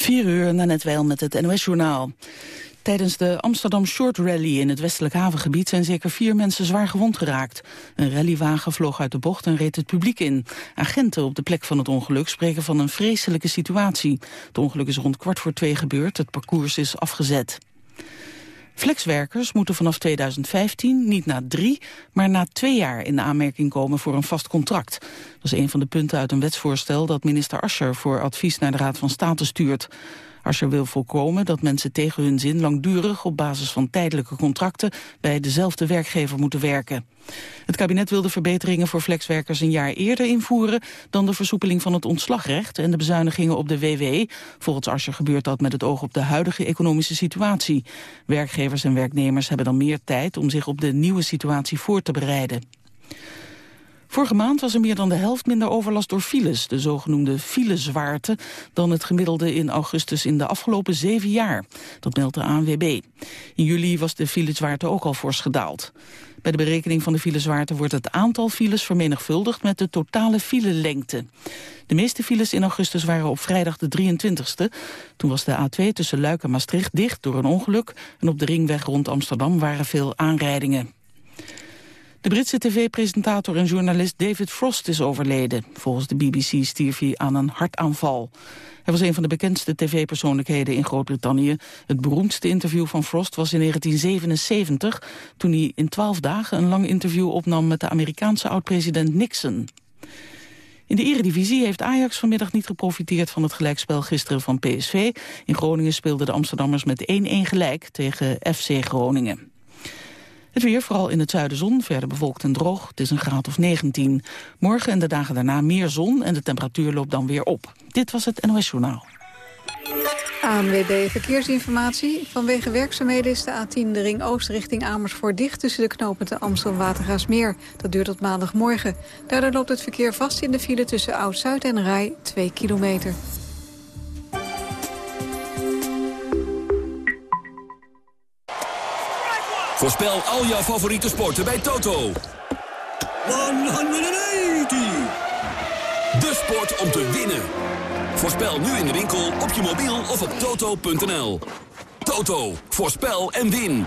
4 uur, net wel met het NOS-journaal. Tijdens de Amsterdam Short Rally in het westelijk havengebied zijn zeker vier mensen zwaar gewond geraakt. Een rallywagen vloog uit de bocht en reed het publiek in. Agenten op de plek van het ongeluk spreken van een vreselijke situatie. Het ongeluk is rond kwart voor twee gebeurd, het parcours is afgezet. Flexwerkers moeten vanaf 2015 niet na drie, maar na twee jaar in de aanmerking komen voor een vast contract. Dat is een van de punten uit een wetsvoorstel dat minister Ascher voor advies naar de Raad van State stuurt. Asscher wil voorkomen dat mensen tegen hun zin langdurig op basis van tijdelijke contracten bij dezelfde werkgever moeten werken. Het kabinet wil de verbeteringen voor flexwerkers een jaar eerder invoeren dan de versoepeling van het ontslagrecht en de bezuinigingen op de WW. Volgens Asscher gebeurt dat met het oog op de huidige economische situatie. Werkgevers en werknemers hebben dan meer tijd om zich op de nieuwe situatie voor te bereiden. Vorige maand was er meer dan de helft minder overlast door files, de zogenoemde filezwaarte, dan het gemiddelde in augustus in de afgelopen zeven jaar. Dat meldt de ANWB. In juli was de filezwaarte ook al fors gedaald. Bij de berekening van de filezwaarte wordt het aantal files vermenigvuldigd met de totale filelengte. De meeste files in augustus waren op vrijdag de 23e. Toen was de A2 tussen Luik en Maastricht dicht door een ongeluk en op de ringweg rond Amsterdam waren veel aanrijdingen. De Britse tv-presentator en journalist David Frost is overleden. Volgens de BBC stierf hij aan een hartaanval. Hij was een van de bekendste tv-persoonlijkheden in Groot-Brittannië. Het beroemdste interview van Frost was in 1977... toen hij in twaalf dagen een lang interview opnam met de Amerikaanse oud-president Nixon. In de eredivisie heeft Ajax vanmiddag niet geprofiteerd van het gelijkspel gisteren van PSV. In Groningen speelden de Amsterdammers met 1-1 gelijk tegen FC Groningen. Het weer, vooral in het zuiden zon, verder bewolkt en droog. Het is een graad of 19. Morgen en de dagen daarna meer zon en de temperatuur loopt dan weer op. Dit was het NOS Journaal. ANWB Verkeersinformatie. Vanwege werkzaamheden is de A10 de ring oost richting Amersfoort dicht... tussen de knopen Amstel Watergaasmeer. Dat duurt tot maandagmorgen. Daardoor loopt het verkeer vast in de file tussen Oud-Zuid en Rij 2 kilometer. Voorspel al jouw favoriete sporten bij Toto. 180! De sport om te winnen. Voorspel nu in de winkel, op je mobiel of op toto.nl. Toto, voorspel en win.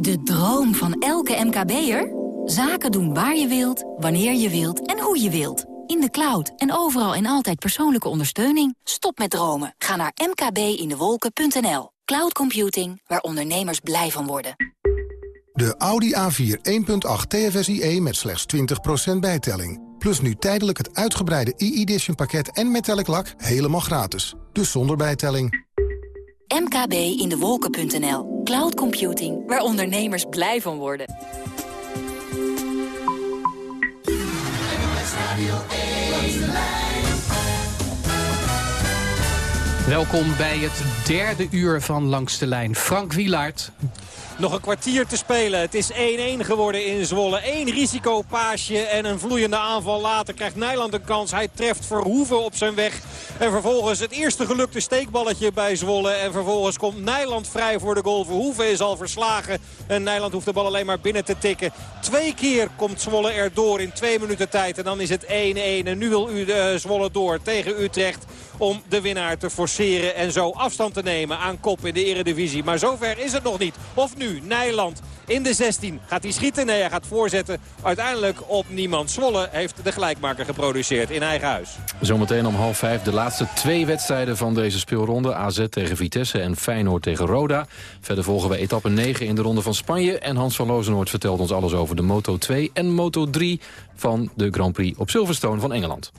De droom van elke MKB'er? Zaken doen waar je wilt, wanneer je wilt en hoe je wilt. In de cloud en overal en altijd persoonlijke ondersteuning. Stop met dromen. Ga naar mkbindewolken.nl. Cloud computing, waar ondernemers blij van worden. De Audi A4 1.8 TFSIe met slechts 20% bijtelling. Plus nu tijdelijk het uitgebreide e-edition pakket en metallic lak helemaal gratis. Dus zonder bijtelling. mkbindewolken.nl. Cloud computing, waar ondernemers blij van worden. Welkom bij het derde uur van Langs de Lijn. Frank Wielaert. Nog een kwartier te spelen. Het is 1-1 geworden in Zwolle. Eén risicopaasje en een vloeiende aanval later krijgt Nijland een kans. Hij treft Verhoeven op zijn weg. En vervolgens het eerste gelukte steekballetje bij Zwolle. En vervolgens komt Nijland vrij voor de goal. Verhoeven is al verslagen. En Nijland hoeft de bal alleen maar binnen te tikken. Twee keer komt Zwolle erdoor in twee minuten tijd. En dan is het 1-1. En nu wil u uh, Zwolle door tegen Utrecht om de winnaar te forceren en zo afstand te nemen aan kop in de eredivisie. Maar zover is het nog niet. Of nu, Nijland in de 16. Gaat hij schieten? Nee, hij gaat voorzetten. Uiteindelijk op niemand. Zwolle heeft de gelijkmaker geproduceerd in eigen huis. Zometeen om half vijf de laatste twee wedstrijden van deze speelronde. AZ tegen Vitesse en Feyenoord tegen Roda. Verder volgen we etappe 9 in de ronde van Spanje. En Hans van Lozenoord vertelt ons alles over de Moto 2 en Moto 3 van de Grand Prix op Silverstone van Engeland.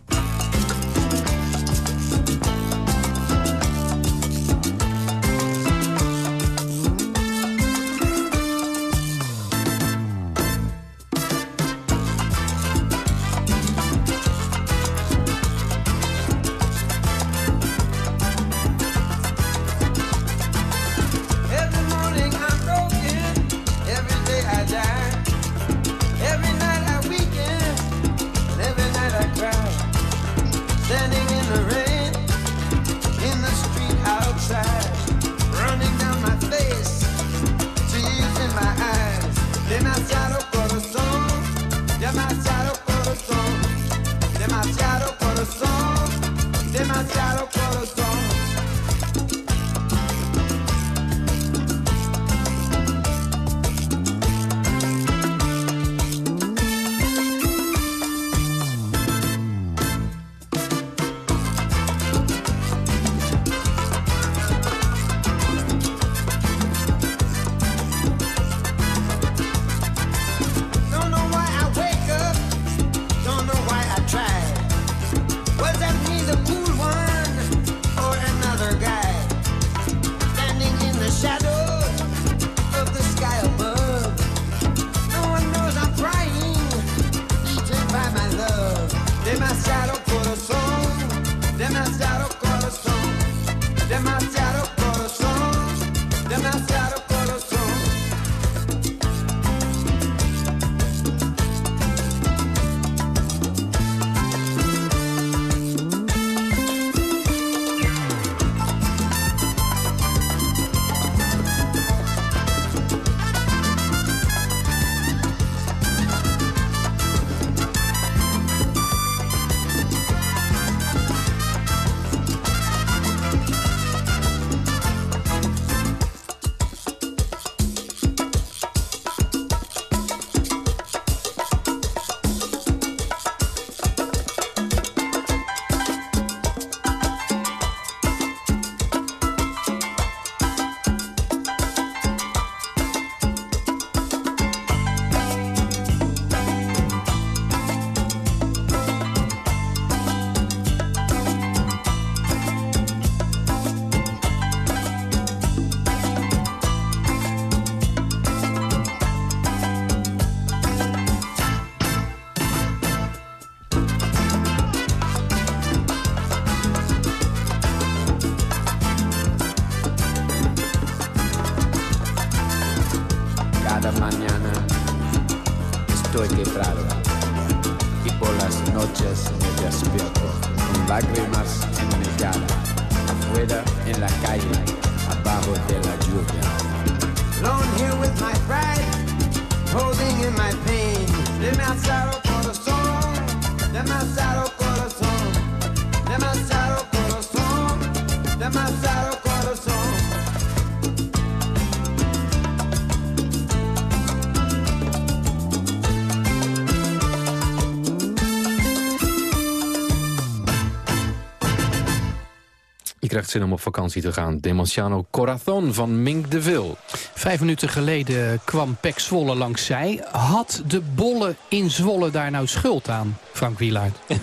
Zin om op vakantie te gaan. Demasiano Corazon van Mink de Vil. Vijf minuten geleden kwam Pek Zwolle langs zij. Had de bollen in Zwolle daar nou schuld aan, Frank Wielaert? Uh,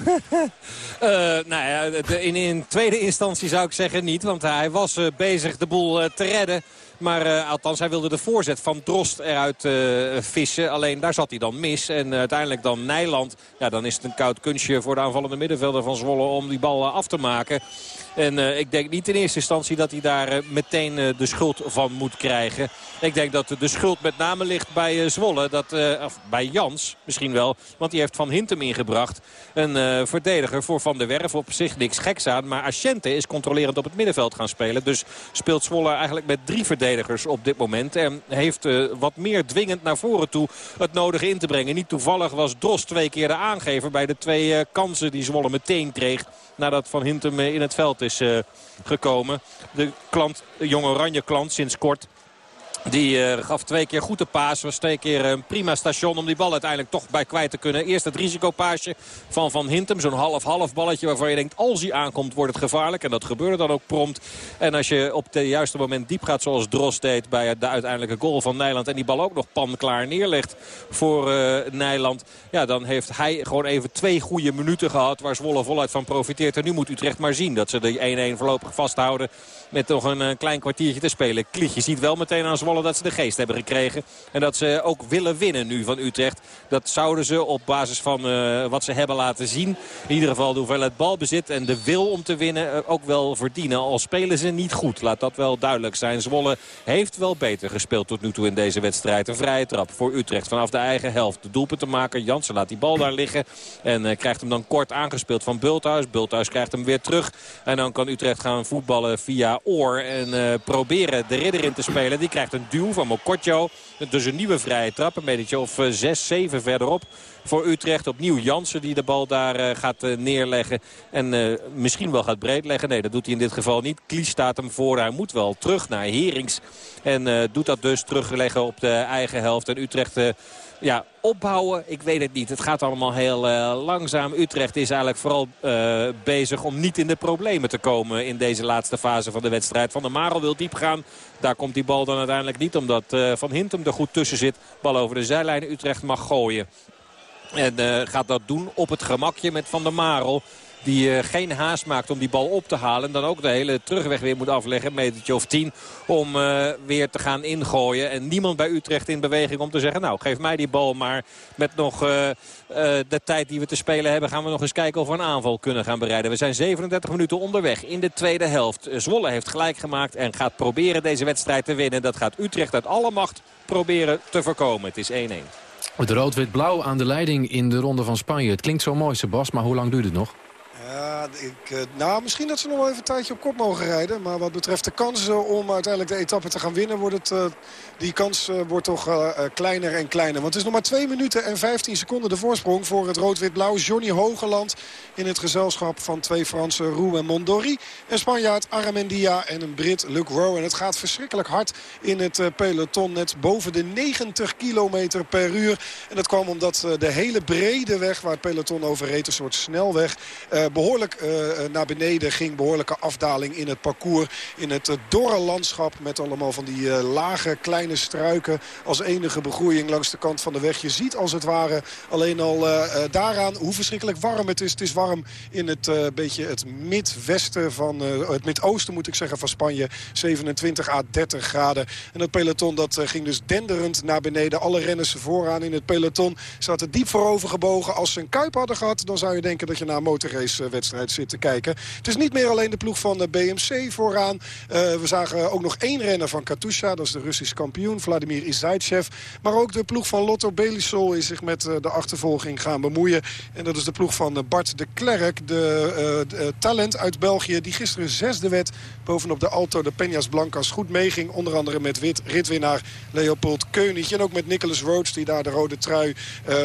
nou ja, de, in, in, tweede instantie zou ik zeggen niet. Want hij was uh, bezig de boel uh, te redden. Maar uh, althans, hij wilde de voorzet van Drost eruit uh, vissen. Alleen daar zat hij dan mis. En uh, uiteindelijk dan Nijland. Ja, dan is het een koud kunstje voor de aanvallende middenvelder van Zwolle om die bal af te maken. En ik denk niet in eerste instantie dat hij daar meteen de schuld van moet krijgen. Ik denk dat de schuld met name ligt bij Zwolle. Dat, of bij Jans misschien wel. Want die heeft Van Hintem ingebracht. Een verdediger voor Van der Werf. Op zich niks geks aan. Maar Asciente is controlerend op het middenveld gaan spelen. Dus speelt Zwolle eigenlijk met drie verdedigers op dit moment. En heeft uh, wat meer dwingend naar voren toe het nodige in te brengen. Niet toevallig was Drost twee keer de aangever bij de twee uh, kansen die Zwolle meteen kreeg. Nadat Van Hintem in het veld is gekomen. De klant, de jonge oranje klant sinds kort. Die uh, gaf twee keer goed de paas. Was twee keer een prima station om die bal uiteindelijk toch bij kwijt te kunnen. Eerst het risicopaasje van Van Hintem. Zo'n half-half balletje waarvan je denkt als hij aankomt wordt het gevaarlijk. En dat gebeurde dan ook prompt. En als je op het juiste moment diep gaat zoals Drost deed bij de uiteindelijke goal van Nijland. En die bal ook nog panklaar neerlegt voor uh, Nijland. Ja, dan heeft hij gewoon even twee goede minuten gehad waar Zwolle voluit van profiteert. En nu moet Utrecht maar zien dat ze de 1-1 voorlopig vasthouden. Met nog een, een klein kwartiertje te spelen. Kliet, je ziet wel meteen aan Zwolle dat ze de geest hebben gekregen. En dat ze ook willen winnen nu van Utrecht. Dat zouden ze op basis van uh, wat ze hebben laten zien. In ieder geval de hoeveelheid balbezit en de wil om te winnen uh, ook wel verdienen. Al spelen ze niet goed. Laat dat wel duidelijk zijn. Zwolle heeft wel beter gespeeld tot nu toe in deze wedstrijd. Een vrije trap voor Utrecht vanaf de eigen helft. De doelpunt te maken. Jansen laat die bal daar liggen. En uh, krijgt hem dan kort aangespeeld van Bulthuis. Bulthuis krijgt hem weer terug. En dan kan Utrecht gaan voetballen via Oor. En proberen de ridder in te spelen. Die krijgt een duw van Mokotjo. Dus een nieuwe vrije trap. Een beetje of 6, 7 verderop voor Utrecht. Opnieuw Jansen die de bal daar uh, gaat uh, neerleggen. En misschien wel gaat breedleggen. Nee, dat doet hij in dit geval niet. Klies staat hem voor. Hij moet wel terug naar Herings. En doet dat dus terugleggen op de eigen helft. En Utrecht... ja, opbouwen, ik weet het niet. Het gaat allemaal heel uh, langzaam. Utrecht is eigenlijk vooral uh, bezig om niet in de problemen te komen in deze laatste fase van de wedstrijd. Van der Marel wil diep gaan. Daar komt die bal dan uiteindelijk niet omdat uh, Van Hintem er goed tussen zit. Bal over de zijlijn. Utrecht mag gooien. En gaat dat doen op het gemakje met Van der Marel. Die uh, geen haast maakt om die bal op te halen. En dan ook de hele terugweg weer moet afleggen. Een metertje of tien. Om uh, weer te gaan ingooien. En niemand bij Utrecht in beweging om te zeggen. Nou geef mij die bal maar. Met nog uh, de tijd die we te spelen hebben. Gaan we nog eens kijken of we een aanval kunnen gaan bereiden. We zijn 37 minuten onderweg in de tweede helft. Zwolle heeft gelijk gemaakt. En gaat proberen deze wedstrijd te winnen. Dat gaat Utrecht uit alle macht proberen te voorkomen. Het is 1-1. Het rood-wit-blauw aan de leiding in de Ronde van Spanje. Het klinkt zo mooi, Sebas, maar hoe lang duurt het nog? Ja, ik, nou, misschien dat ze nog wel even een tijdje op kop mogen rijden. Maar wat betreft de kansen om uiteindelijk de etappe te gaan winnen... Wordt het, uh, die kans uh, wordt toch kleiner en kleiner. Want het is nog maar 2 minuten en 15 seconden de voorsprong... voor het rood-wit-blauw Johnny Hogeland... in het gezelschap van twee Fransen, Roux en Mondori. Een Spanjaard Aramendia en een Brit Luc Rowe. En het gaat verschrikkelijk hard in het peloton. Net boven de 90 kilometer per uur. En dat kwam omdat de hele brede weg waar het peloton over reed... een soort snelweg behoorlijk uh, naar beneden ging. Behoorlijke afdaling in het parcours. In het uh, dorre landschap met allemaal van die uh, lage kleine struiken. Als enige begroeiing langs de kant van de weg. Je ziet als het ware alleen al daaraan hoe verschrikkelijk warm het is. Het is warm in het beetje het midwesten van het midoosten moet ik zeggen van Spanje. 27 à 30 graden. En het peloton dat ging dus denderend naar beneden. Alle renners vooraan in het peloton zaten diep voorover gebogen. Als ze een kuip hadden gehad dan zou je denken dat je na een motorrace wedstrijd zit te kijken. Het is niet meer alleen de ploeg van de BMC vooraan. we zagen ook nog één renner van Katusha. Dat is de Russische kampioen, Vladimir Izaitsev. Maar ook de ploeg van Lotto Belisol is zich met de achtervolging gaan bemoeien. En dat is de ploeg van Bart de Klerk, de, talent uit België... die gisteren zesde werd bovenop de Alto de Peñas Blancas goed meeging. Onder andere met wit ritwinnaar Leopold Keunig. En ook met Nicholas Rhodes die daar de rode trui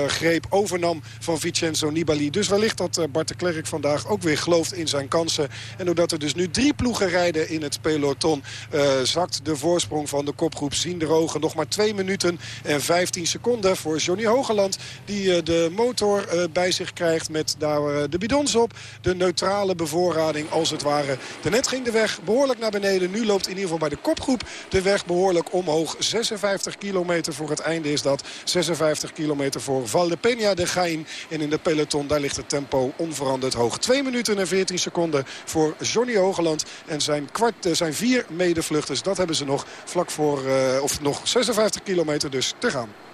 greep overnam van Vincenzo Nibali. Dus wellicht dat Bart de Klerk vandaag ook weer gelooft in zijn kansen. En doordat er dus nu drie ploegen rijden in het peloton... Uh, zakt de voorsprong van de kopgroep Zienderogen nog maar 2 minuten en 15 seconden voor Johnny Hogeland. Die de motor bij zich krijgt met daar de bidons op. De neutrale bevoorrading als het ware. Daarnet ging de weg behoorlijk naar beneden. Nu loopt in ieder geval bij de kopgroep de weg behoorlijk omhoog. 56 kilometer voor het einde is dat. 56 kilometer voor Valdepeña de Gain. En in de peloton daar ligt het tempo onveranderd hoog. 2 minuten en 14 seconden voor Johnny Hogeland. En zijn, kwart, zijn vier medevluchters, dat hebben ze nog vlak voor, uh, of nog 56 kilometer dus te gaan.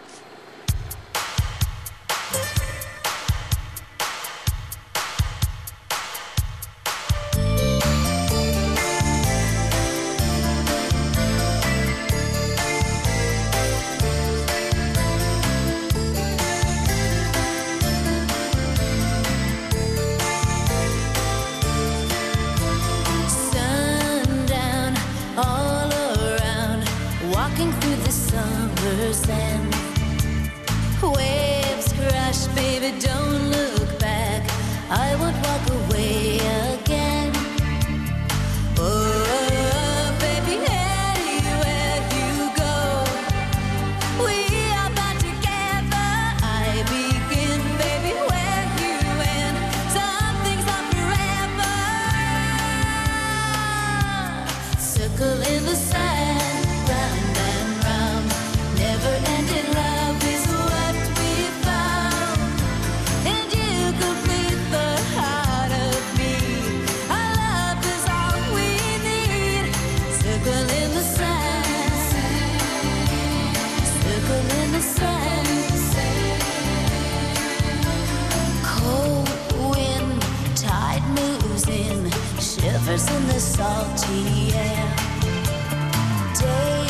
in the salty air. Day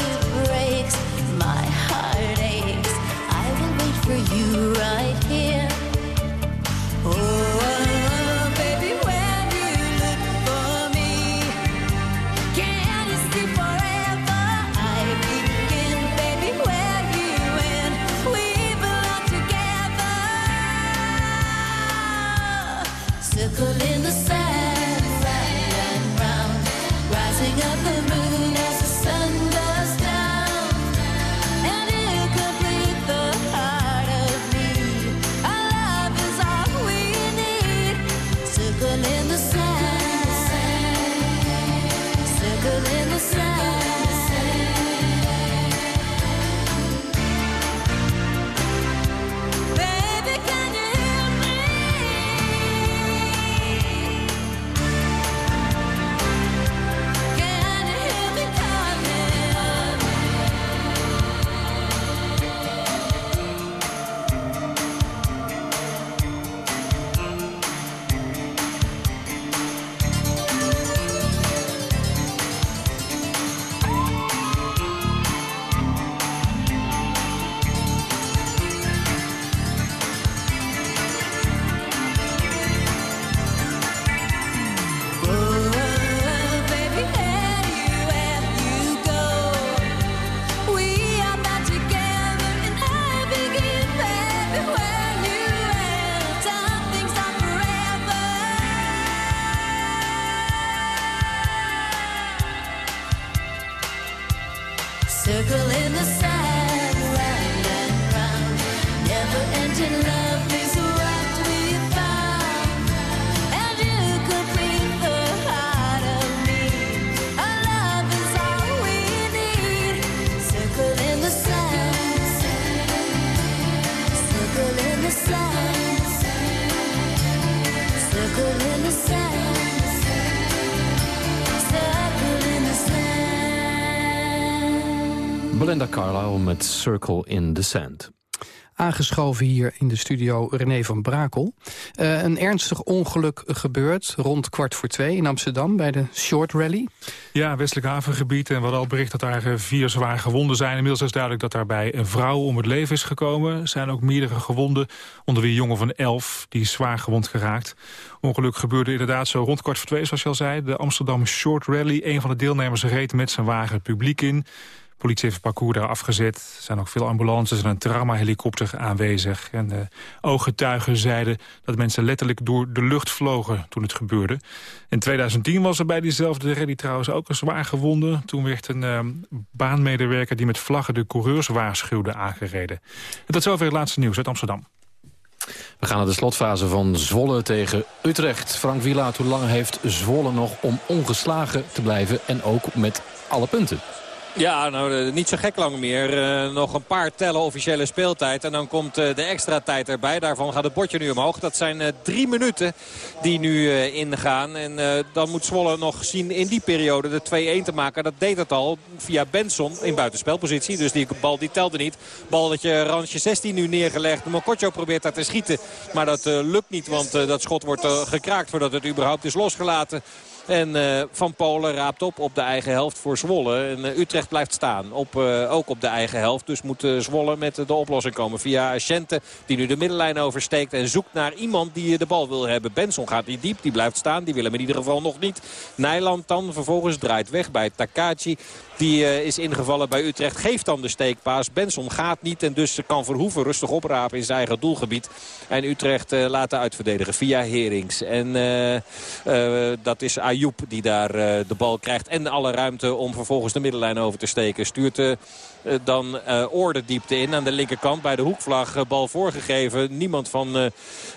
circle in the sand, round and round. Never ending love is we found. And you the heart of me. Our love is all we need. Circle in the sand, circle in the sand, circle in the sand. Belinda Carlisle met Circle in the Sand. Aangeschoven hier in de studio René van Brakel. Uh, een ernstig ongeluk gebeurt rond kwart voor twee in Amsterdam... bij de Short Rally. Ja, westelijk havengebied. En we hadden al bericht dat daar vier zwaar gewonden zijn. Inmiddels is duidelijk dat daarbij een vrouw om het leven is gekomen. Er zijn ook meerdere gewonden, onder wie een jongen van elf... die is zwaar gewond geraakt. Ongeluk gebeurde inderdaad zo rond kwart voor twee, zoals je al zei. De Amsterdam Short Rally. Een van de deelnemers reed met zijn wagen het publiek in politie heeft het parcours daar afgezet. Er zijn ook veel ambulances en een traumahelikopter aanwezig. En de ooggetuigen zeiden dat mensen letterlijk door de lucht vlogen toen het gebeurde. In 2010 was er bij diezelfde rally trouwens ook een zwaar gewonde. Toen werd een uh, baanmedewerker die met vlaggen de coureurs waarschuwde aangereden. En tot zover het laatste nieuws uit Amsterdam. We gaan naar de slotfase van Zwolle tegen Utrecht. Frank Wielaert, hoe lang heeft Zwolle nog om ongeslagen te blijven en ook met alle punten? Ja, nou eh, niet zo gek lang meer. Uh, nog een paar tellen officiële speeltijd. En dan komt uh, de extra tijd erbij. Daarvan gaat het bordje nu omhoog. Dat zijn drie minuten die nu ingaan. En dan moet Zwolle nog zien in die periode de 2-1 te maken. Dat deed het al via Benson in buitenspelpositie. Dus die bal die telde niet. Bal dat je randje 16 nu neergelegd. Mokotjo probeert daar te schieten. Maar dat lukt niet. Want dat schot wordt gekraakt voordat het überhaupt is losgelaten. En uh, Van Polen raapt op op de eigen helft voor Zwolle. En uh, Utrecht blijft staan, op, uh, ook op de eigen helft. Dus moet Zwolle met de oplossing komen via Schente. Die nu de middenlijn oversteekt en zoekt naar iemand die de bal wil hebben. Benson gaat niet diep, die blijft staan. Die wil hem in ieder geval nog niet. Nijland dan vervolgens draait weg bij Takachi. Die is ingevallen bij Utrecht. Geeft dan de steekpaas. Benson gaat niet en dus kan Verhoeven rustig oprapen in zijn eigen doelgebied. En Utrecht uh, laten uitverdedigen via Herings. En dat is Ayoub die daar de bal krijgt. En alle ruimte om vervolgens de middenlijn over te steken. Stuurt eh, dan uh, Oorde diepte in aan de linkerkant bij de hoekvlag. Uh, bal voorgegeven. Niemand van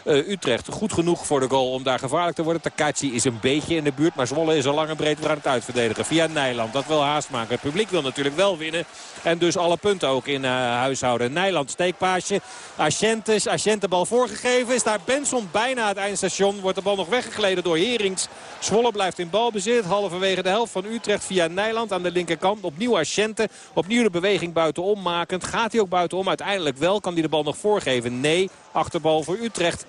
Utrecht goed genoeg voor de goal om daar gevaarlijk te worden. Takachi is een beetje in de buurt. Maar Zwolle is al lang en breed aan het uitverdedigen. Via Nijland. Dat wil haast maken. Het publiek wil natuurlijk wel winnen. En dus alle punten ook in huis houden. Nijland steekpaasje. Ascentes. Ascente bal voorgegeven. Is daar Benson bijna het eindstation. Wordt de bal nog weggegleden door Herings. Zwolle blijft in balbezit. Halverwege de helft van Utrecht via Nijland aan de linkerkant. Opnieuw Ascente. Opnieuw de beweging beweging buitenom makend. Gaat hij ook buitenom? Uiteindelijk wel. Kan hij de bal nog voorgeven? Nee. Achterbal voor Utrecht.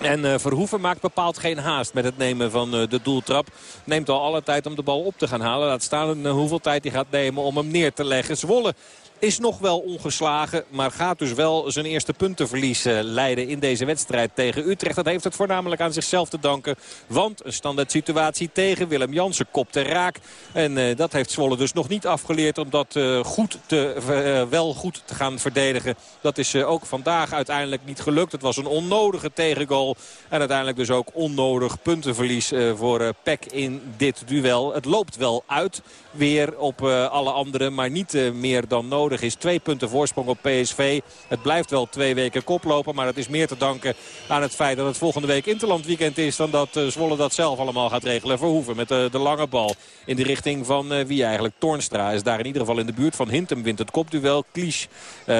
En uh, Verhoeven maakt bepaald geen haast met het nemen van uh, de doeltrap. Neemt al alle tijd om de bal op te gaan halen. Laat staan uh, hoeveel tijd hij gaat nemen om hem neer te leggen. Zwolle is nog wel ongeslagen, maar gaat dus wel zijn eerste puntenverlies uh, leiden in deze wedstrijd tegen Utrecht. Dat heeft het voornamelijk aan zichzelf te danken. Want een standaard situatie tegen Willem Jansen kopte raak. En uh, dat heeft Zwolle dus nog niet afgeleerd om dat uh, goed te, wel goed te gaan verdedigen. Dat is ook vandaag uiteindelijk niet gelukt. Het was een onnodige tegengoal. En uiteindelijk dus ook onnodig puntenverlies voor Peck in dit duel. Het loopt wel uit weer op alle anderen, maar niet meer dan nodig is. Twee punten voorsprong op PSV. Het blijft wel twee weken koplopen. Maar dat is meer te danken aan het feit dat het volgende week Interland weekend is. Dan dat eh, Zwolle dat zelf allemaal gaat regelen. Verhoeven met de, de lange bal in de richting van uh, wie eigenlijk. Toornstra is daar in ieder geval in de buurt van Hintem. Wint het kopduel. Klies uh,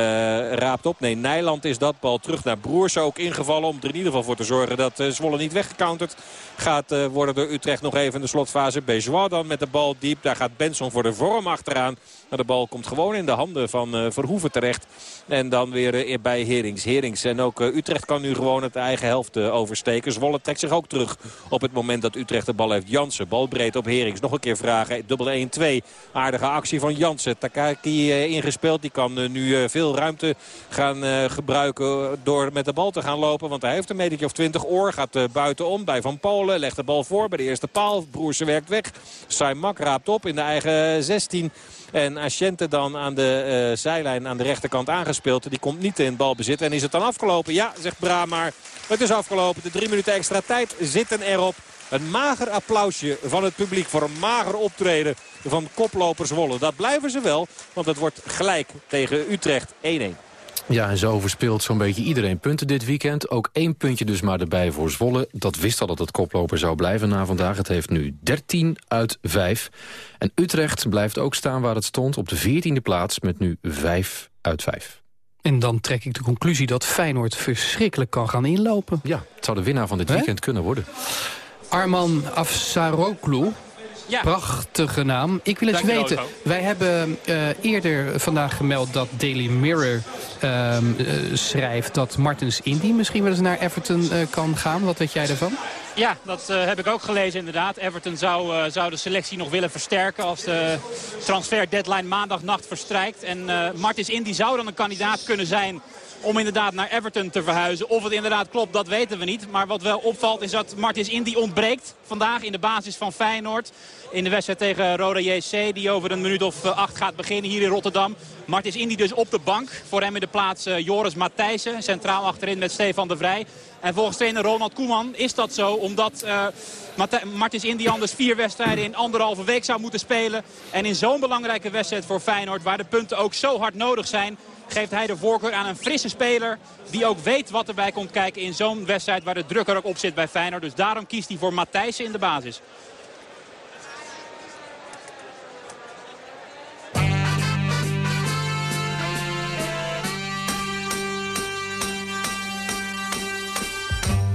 raapt op. Nee, Nijland is dat. Bal terug naar Broers ook ingevallen. Om er in ieder geval voor te zorgen dat Zwolle niet weggecounterd gaat worden door Utrecht. Nog even in de slotfase. Bejois dan met de bal diep. Daar gaat Benson voor de vorm achteraan. Maar de bal komt gewoon in de handen van uh, Verhoeven terecht. En dan weer uh, bij Herings. Herings en ook uh, Utrecht kan nu gewoon het eigen helft oversteken. Zwolle trekt zich ook terug op het moment dat Utrecht de bal heeft. Jansen, bal breed op Herings. Nog een keer vragen. Dubbel 1-2. Aardige actie van Jansen. Takaki ingespeeld. Die kan nu veel ruimte gaan gebruiken door met de bal te gaan lopen. Want hij heeft een metertje of 20 oor. Gaat buitenom bij Van Polen. Legt de bal voor bij de eerste paal. Broersen werkt weg. Saimak raapt op in de eigen 16. En Asciente dan aan de uh, zijlijn aan de rechterkant aangespeeld. Die komt niet in balbezit. En is het dan afgelopen? Ja, zegt Bramar. Het is afgelopen. De drie minuten extra tijd zitten erop. Een mager applausje van het publiek voor een mager optreden van koplopers Wolle. Dat blijven ze wel, want het wordt gelijk tegen Utrecht 1-1. Ja, en zo verspeelt zo'n beetje iedereen punten dit weekend. Ook één puntje dus maar erbij voor Zwolle. Dat wist al dat het koploper zou blijven na vandaag. Het heeft nu 13 uit 5. En Utrecht blijft ook staan waar het stond op de 14e plaats... met nu 5 uit 5. En dan trek ik de conclusie dat Feyenoord verschrikkelijk kan gaan inlopen. Ja, het zou de winnaar van dit weekend kunnen worden. Arman Afsaroglu Ja. Prachtige naam. Ik wil eens weten, wij hebben eh, eerder vandaag gemeld dat Daily Mirror ehm, eh, schrijft dat Martins Indy misschien wel eens naar Everton eh, kan gaan. Wat weet jij daarvan? Ja, dat eh, heb ik ook gelezen inderdaad. Everton zou, eh, zou de selectie nog willen versterken als de transfer deadline maandagnacht verstrijkt. En eh Martins Indy zou dan een kandidaat kunnen zijn om inderdaad naar Everton te verhuizen. Of het inderdaad klopt, dat weten we niet. Maar wat wel opvalt is dat Martins Indy ontbreekt vandaag in de basis van Feyenoord. In de wedstrijd tegen Roda JC die over een minuut of acht gaat beginnen hier in Rotterdam. Martins Indy dus op de bank. Voor hem in de plaats Joris Matthijssen. Centraal achterin met Stefan de Vrij. En volgens trainer Ronald Koeman is dat zo omdat Matthij- Martins Indy anders vier wedstrijden in anderhalve week zou moeten spelen. En in zo'n belangrijke wedstrijd voor Feyenoord waar de punten ook zo hard nodig zijn geeft hij de voorkeur aan een frisse speler die ook weet wat erbij komt kijken in zo'n wedstrijd waar de druk er ook op zit bij Feyenoord. Dus daarom kiest hij voor Matthijssen in de basis.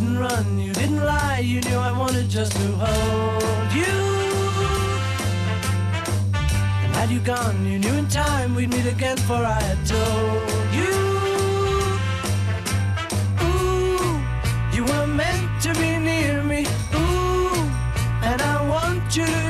didn't run, you didn't lie, you knew I wanted just to hold you. And had you gone, you knew in time we'd meet again, for I had told you. Ooh, you were meant to be near me. Ooh, and I want you to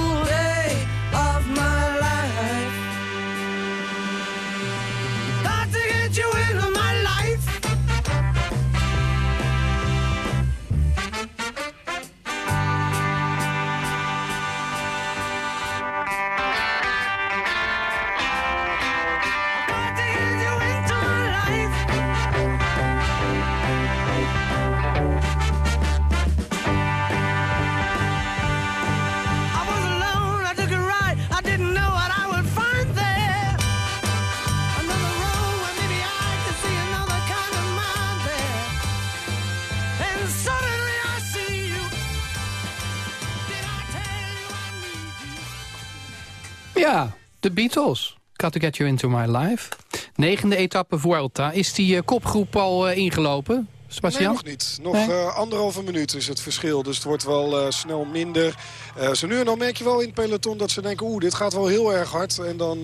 Beatles. Got to get you into my life. Negende etappe Vuelta. Is die eh, kopgroep al eh, ingelopen? Sebastian? Nee, nog niet. Nog Nee? eh, anderhalve minuut is het verschil. Dus het wordt wel eh, snel minder. Eh, zo nu en dan merk je wel in het peloton dat ze denken... oeh, dit gaat wel heel erg hard. En dan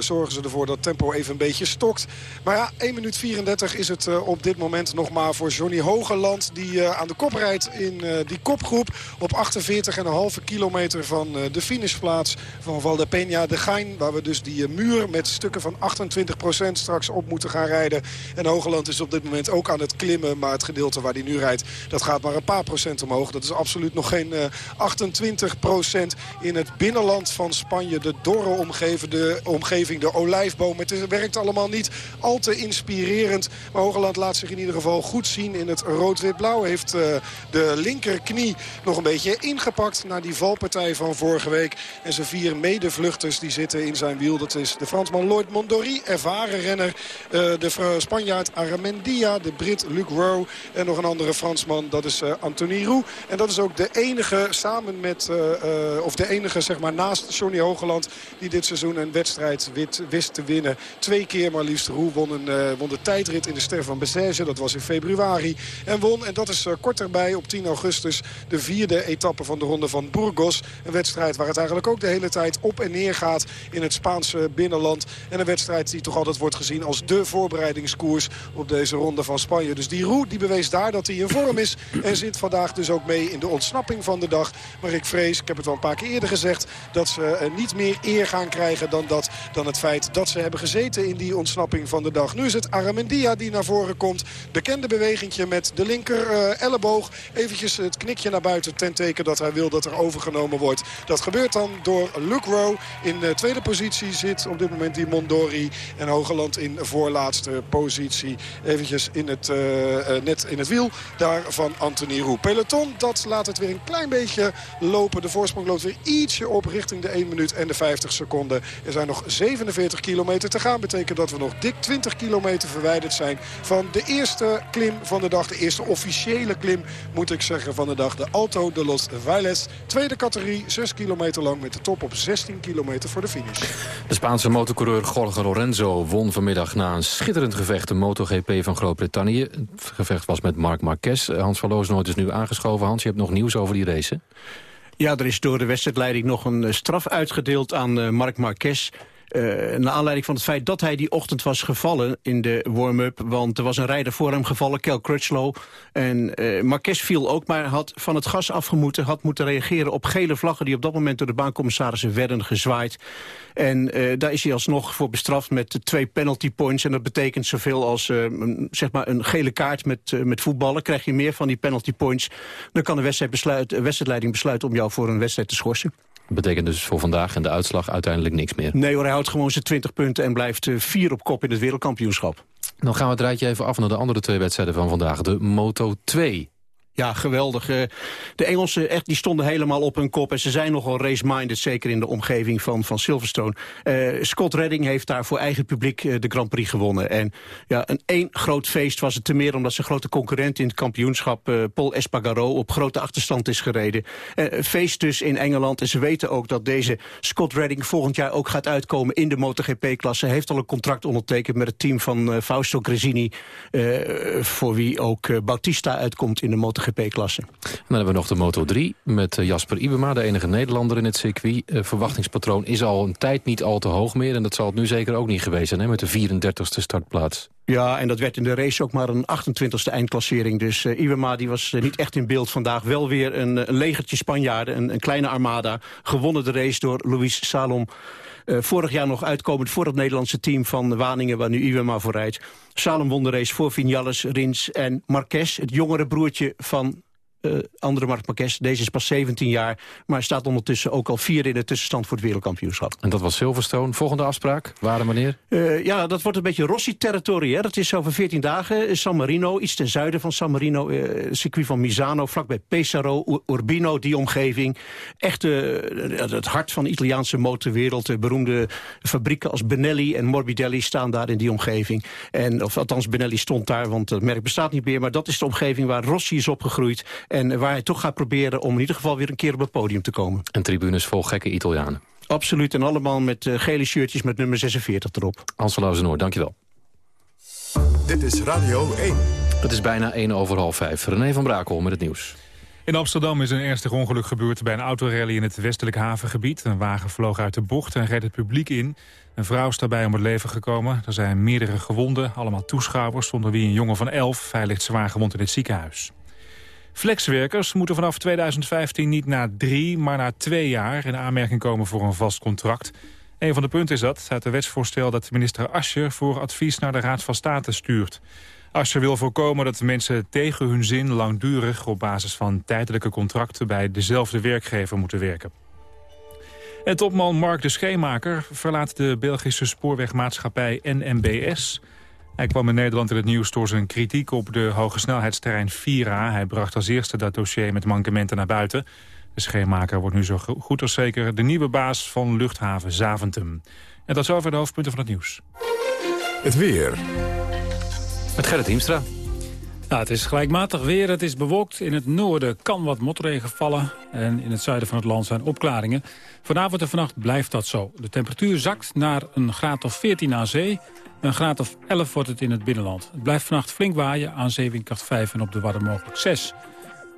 zorgen ze ervoor dat tempo even een beetje stokt. Maar ja, 1 minuut 34 is het op dit moment nog maar voor Johnny Hogeland... die aan de kop rijdt in die kopgroep... op 48,5 kilometer van de finishplaats van Valdepeña de Gein... waar we dus die muur met stukken van 28% straks op moeten gaan rijden. En Hogeland is op dit moment ook aan het klimmen... maar het gedeelte waar hij nu rijdt, dat gaat maar een paar procent omhoog. Dat is absoluut nog geen eh, 28% in het binnenland van Spanje. De dorre omgeving, de, omgeving, de olijfboom. Het werkt allemaal niet al te inspirerend. Maar Hogeland laat zich in ieder geval goed zien in het rood-wit-blauw. Heeft eh, de linkerknie nog een beetje ingepakt na die valpartij van vorige week. En zijn vier medevluchters die zitten in zijn wiel. Dat is de Fransman Lloyd Mondori, ervaren renner. eh, de Spanjaard Aramendia, de Brit Luc En nog een andere Fransman, dat is uh, Anthony Roux. En dat is ook de enige samen met, uh, of de enige zeg maar naast Johnny Hogeland... die dit seizoen een wedstrijd wist te winnen. Twee keer maar liefst. Roux won, een, won de tijdrit in de Ster van Bessège. Dat was in februari. En won, en dat is kort erbij, op 10 augustus... de vierde etappe van de ronde van Burgos. Een wedstrijd waar het eigenlijk ook de hele tijd op en neer gaat... in het Spaanse binnenland. En een wedstrijd die toch altijd wordt gezien als de voorbereidingskoers... op deze ronde van Spanje. Dus die Roux die bewees daar dat hij in vorm is. En zit vandaag dus ook mee in de ontsnapping van de dag. Maar ik vrees, ik heb het al een paar keer eerder gezegd... dat ze niet meer eer gaan krijgen dan, dat, dan het feit dat ze hebben gezeten in die ontsnapping van de dag. Nu is het Aramendia die naar voren komt. Bekende bewegingje met de linker uh, elleboog. Eventjes het knikje naar buiten ten teken dat hij wil dat er overgenomen wordt. Dat gebeurt dan door Luc Rowe. In de tweede positie zit op dit moment die Mondori. En Hogeland in voorlaatste positie. Eventjes in het, uh, net in het wiel daar van Anthony Roux. Peloton, dat laat het weer een klein beetje lopen. De voorsprong loopt weer ietsje op richting de 1 minuut en de 50 seconden. Er zijn nog 47 kilometer te gaan. Betekent dat we nog dik 20 kilometer verwijderd zijn van de eerste klim van de dag. De eerste officiële klim, moet ik zeggen, van de dag. De Alto de los Valles. Tweede categorie, 6 kilometer lang met de top op 16 kilometer voor de finish. De Spaanse motorcoureur Jorge Lorenzo won vanmiddag na een schitterend gevecht de MotoGP van Groot-Brittannië. Gevecht was met Marc Marquez. Hans van Loosnoord is nu aangeschoven. Hans, je hebt nog nieuws over die race, Ja, er is door de wedstrijdleiding nog een eh, straf uitgedeeld aan uh, Marc Marquez... Uh, naar aanleiding van het feit dat hij die ochtend was gevallen in de warm-up. Want er was een rijder voor hem gevallen, Kel Crutchlow. En uh, Marquez viel ook, maar had van het gas afgemoeten. Had moeten reageren op gele vlaggen die op dat moment door de baancommissarissen werden gezwaaid. En uh, daar is hij alsnog voor bestraft met twee penalty points. En dat betekent zoveel als een, zeg maar een gele kaart met, met voetballen. Krijg je meer van die penalty points, dan kan de wedstrijd besluit, wedstrijdleiding besluiten om jou voor een wedstrijd te schorsen. Dat betekent dus voor vandaag en de uitslag uiteindelijk niks meer. Nee hoor, hij houdt gewoon zijn 20 punten en blijft vier op kop in het wereldkampioenschap. Dan gaan we het rijtje even af naar de andere twee wedstrijden van vandaag. De Moto 2. Ja, geweldig. De Engelsen echt, die stonden helemaal op hun kop. En ze zijn nogal race-minded, zeker in de omgeving van, van Silverstone. Uh, Scott Redding heeft daar voor eigen publiek uh, de Grand Prix gewonnen. En ja, een één groot feest was het te meer... omdat zijn grote concurrent in het kampioenschap... Paul Espargaro op grote achterstand is gereden. feest dus in Engeland. En ze weten ook dat deze Scott Redding volgend jaar ook gaat uitkomen... in de MotoGP-klasse. Heeft al een contract ondertekend met het team van Fausto Gresini... voor wie ook Bautista uitkomt in de MotoGP MotoGP-klasse. Dan hebben we nog de Moto 3 met eh, Jasper Ibema, de enige Nederlander in het circuit. Uh, verwachtingspatroon is al een tijd niet al te hoog meer. En dat zal het nu zeker ook niet geweest zijn, hè, met de 34ste startplaats. Ja, en dat werd in de race ook maar een 28e eindklassering. Dus uh, Iwema die was uh, niet echt in beeld vandaag. Wel weer een, een legertje Spanjaarden, een, een, kleine armada. Gewonnen de race door Luis Salom. Vorig jaar nog uitkomend voor het Nederlandse team van Waningen... waar nu Iwema voor rijdt. Salom won de race voor Vinales, Rins en Marquez. Het jongere broertje van uh, andere Marquez. Deze is pas 17 jaar, maar staat ondertussen ook al vier in de tussenstand voor het wereldkampioenschap. En dat was Silverstone. Volgende afspraak, waar en wanneer? Uh, ja, dat wordt een beetje Rossi-territorie. Dat is over 14 dagen. San Marino, iets ten zuiden van San Marino. Uh, circuit van Misano, vlakbij Pesaro, Urbino, die omgeving. Echt het hart van de Italiaanse motorwereld. De beroemde fabrieken als Benelli en Morbidelli staan daar in die omgeving. En, of althans, Benelli stond daar, want het merk bestaat niet meer. Maar dat is de omgeving waar Rossi is opgegroeid. En waar hij toch gaat proberen om in ieder geval weer een keer op het podium te komen. En tribunes vol gekke Italianen. Absoluut, en allemaal met uh, gele shirtjes met nummer 46 erop. Hans van Lauwzenoor, dankjewel. Dit is Radio 1. Het is bijna 1 over half 5. René van Brakel met het nieuws. In Amsterdam is een ernstig ongeluk gebeurd bij een autorally in het westelijk havengebied. Een wagen vloog uit de bocht en reed het publiek in. Een vrouw is daarbij om het leven gekomen. Er zijn meerdere gewonden, allemaal toeschouwers... onder wie een jongen van 11. Hij ligt zwaar gewond in het ziekenhuis. Flexwerkers moeten vanaf 2015 niet na drie, maar na twee jaar... in aanmerking komen voor een vast contract. Een van de punten is dat, uit het wetsvoorstel... dat minister Ascher voor advies naar de Raad van State stuurt. Ascher wil voorkomen dat mensen tegen hun zin langdurig... op basis van tijdelijke contracten bij dezelfde werkgever moeten werken. En topman Mark de Scheemaker verlaat de Belgische spoorwegmaatschappij NMBS... Hij kwam in Nederland in het nieuws door zijn kritiek op de hogesnelheidsterrein Vira. Hij bracht als eerste dat dossier met mankementen naar buiten. De scheenmaker wordt nu zo goed als zeker de nieuwe baas van luchthaven Zaventem. En dat is over de hoofdpunten van het nieuws. Het weer. Met Gerrit Hiemstra. Nou, het is gelijkmatig weer. Het is bewolkt. In het noorden kan wat motregen vallen. En in het zuiden van het land zijn opklaringen. Vanavond en vannacht blijft dat zo. De temperatuur zakt naar een graad of 14 aan zee. Een graad of 11 wordt het in het binnenland. Het blijft vannacht flink waaien aan zeewindkracht 5 en op de Wadden mogelijk 6.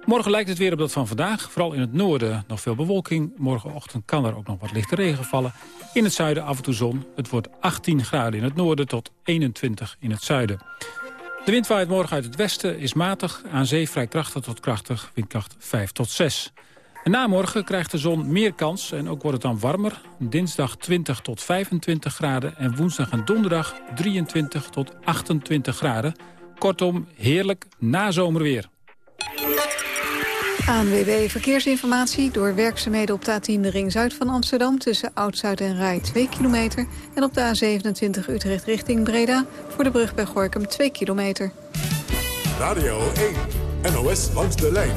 Morgen lijkt het weer op dat van vandaag. Vooral in het noorden nog veel bewolking. Morgenochtend kan er ook nog wat lichte regen vallen. In het zuiden af en toe zon. Het wordt 18 graden in het noorden tot 21 in het zuiden. De wind waait morgen uit het westen, is matig. Aan zee vrij krachtig tot krachtig, windkracht 5 tot 6. En na morgen krijgt de zon meer kans en ook wordt het dan warmer. Dinsdag 20 tot 25 graden en woensdag en donderdag 23 tot 28 graden. Kortom, heerlijk nazomerweer. ANWB Verkeersinformatie. Door werkzaamheden op de A10 de ring zuid van Amsterdam... tussen Oud-Zuid en Rij 2 kilometer. En op de A27 Utrecht richting Breda... voor de brug bij Gorkum 2 kilometer. Radio 1, NOS langs de lijn.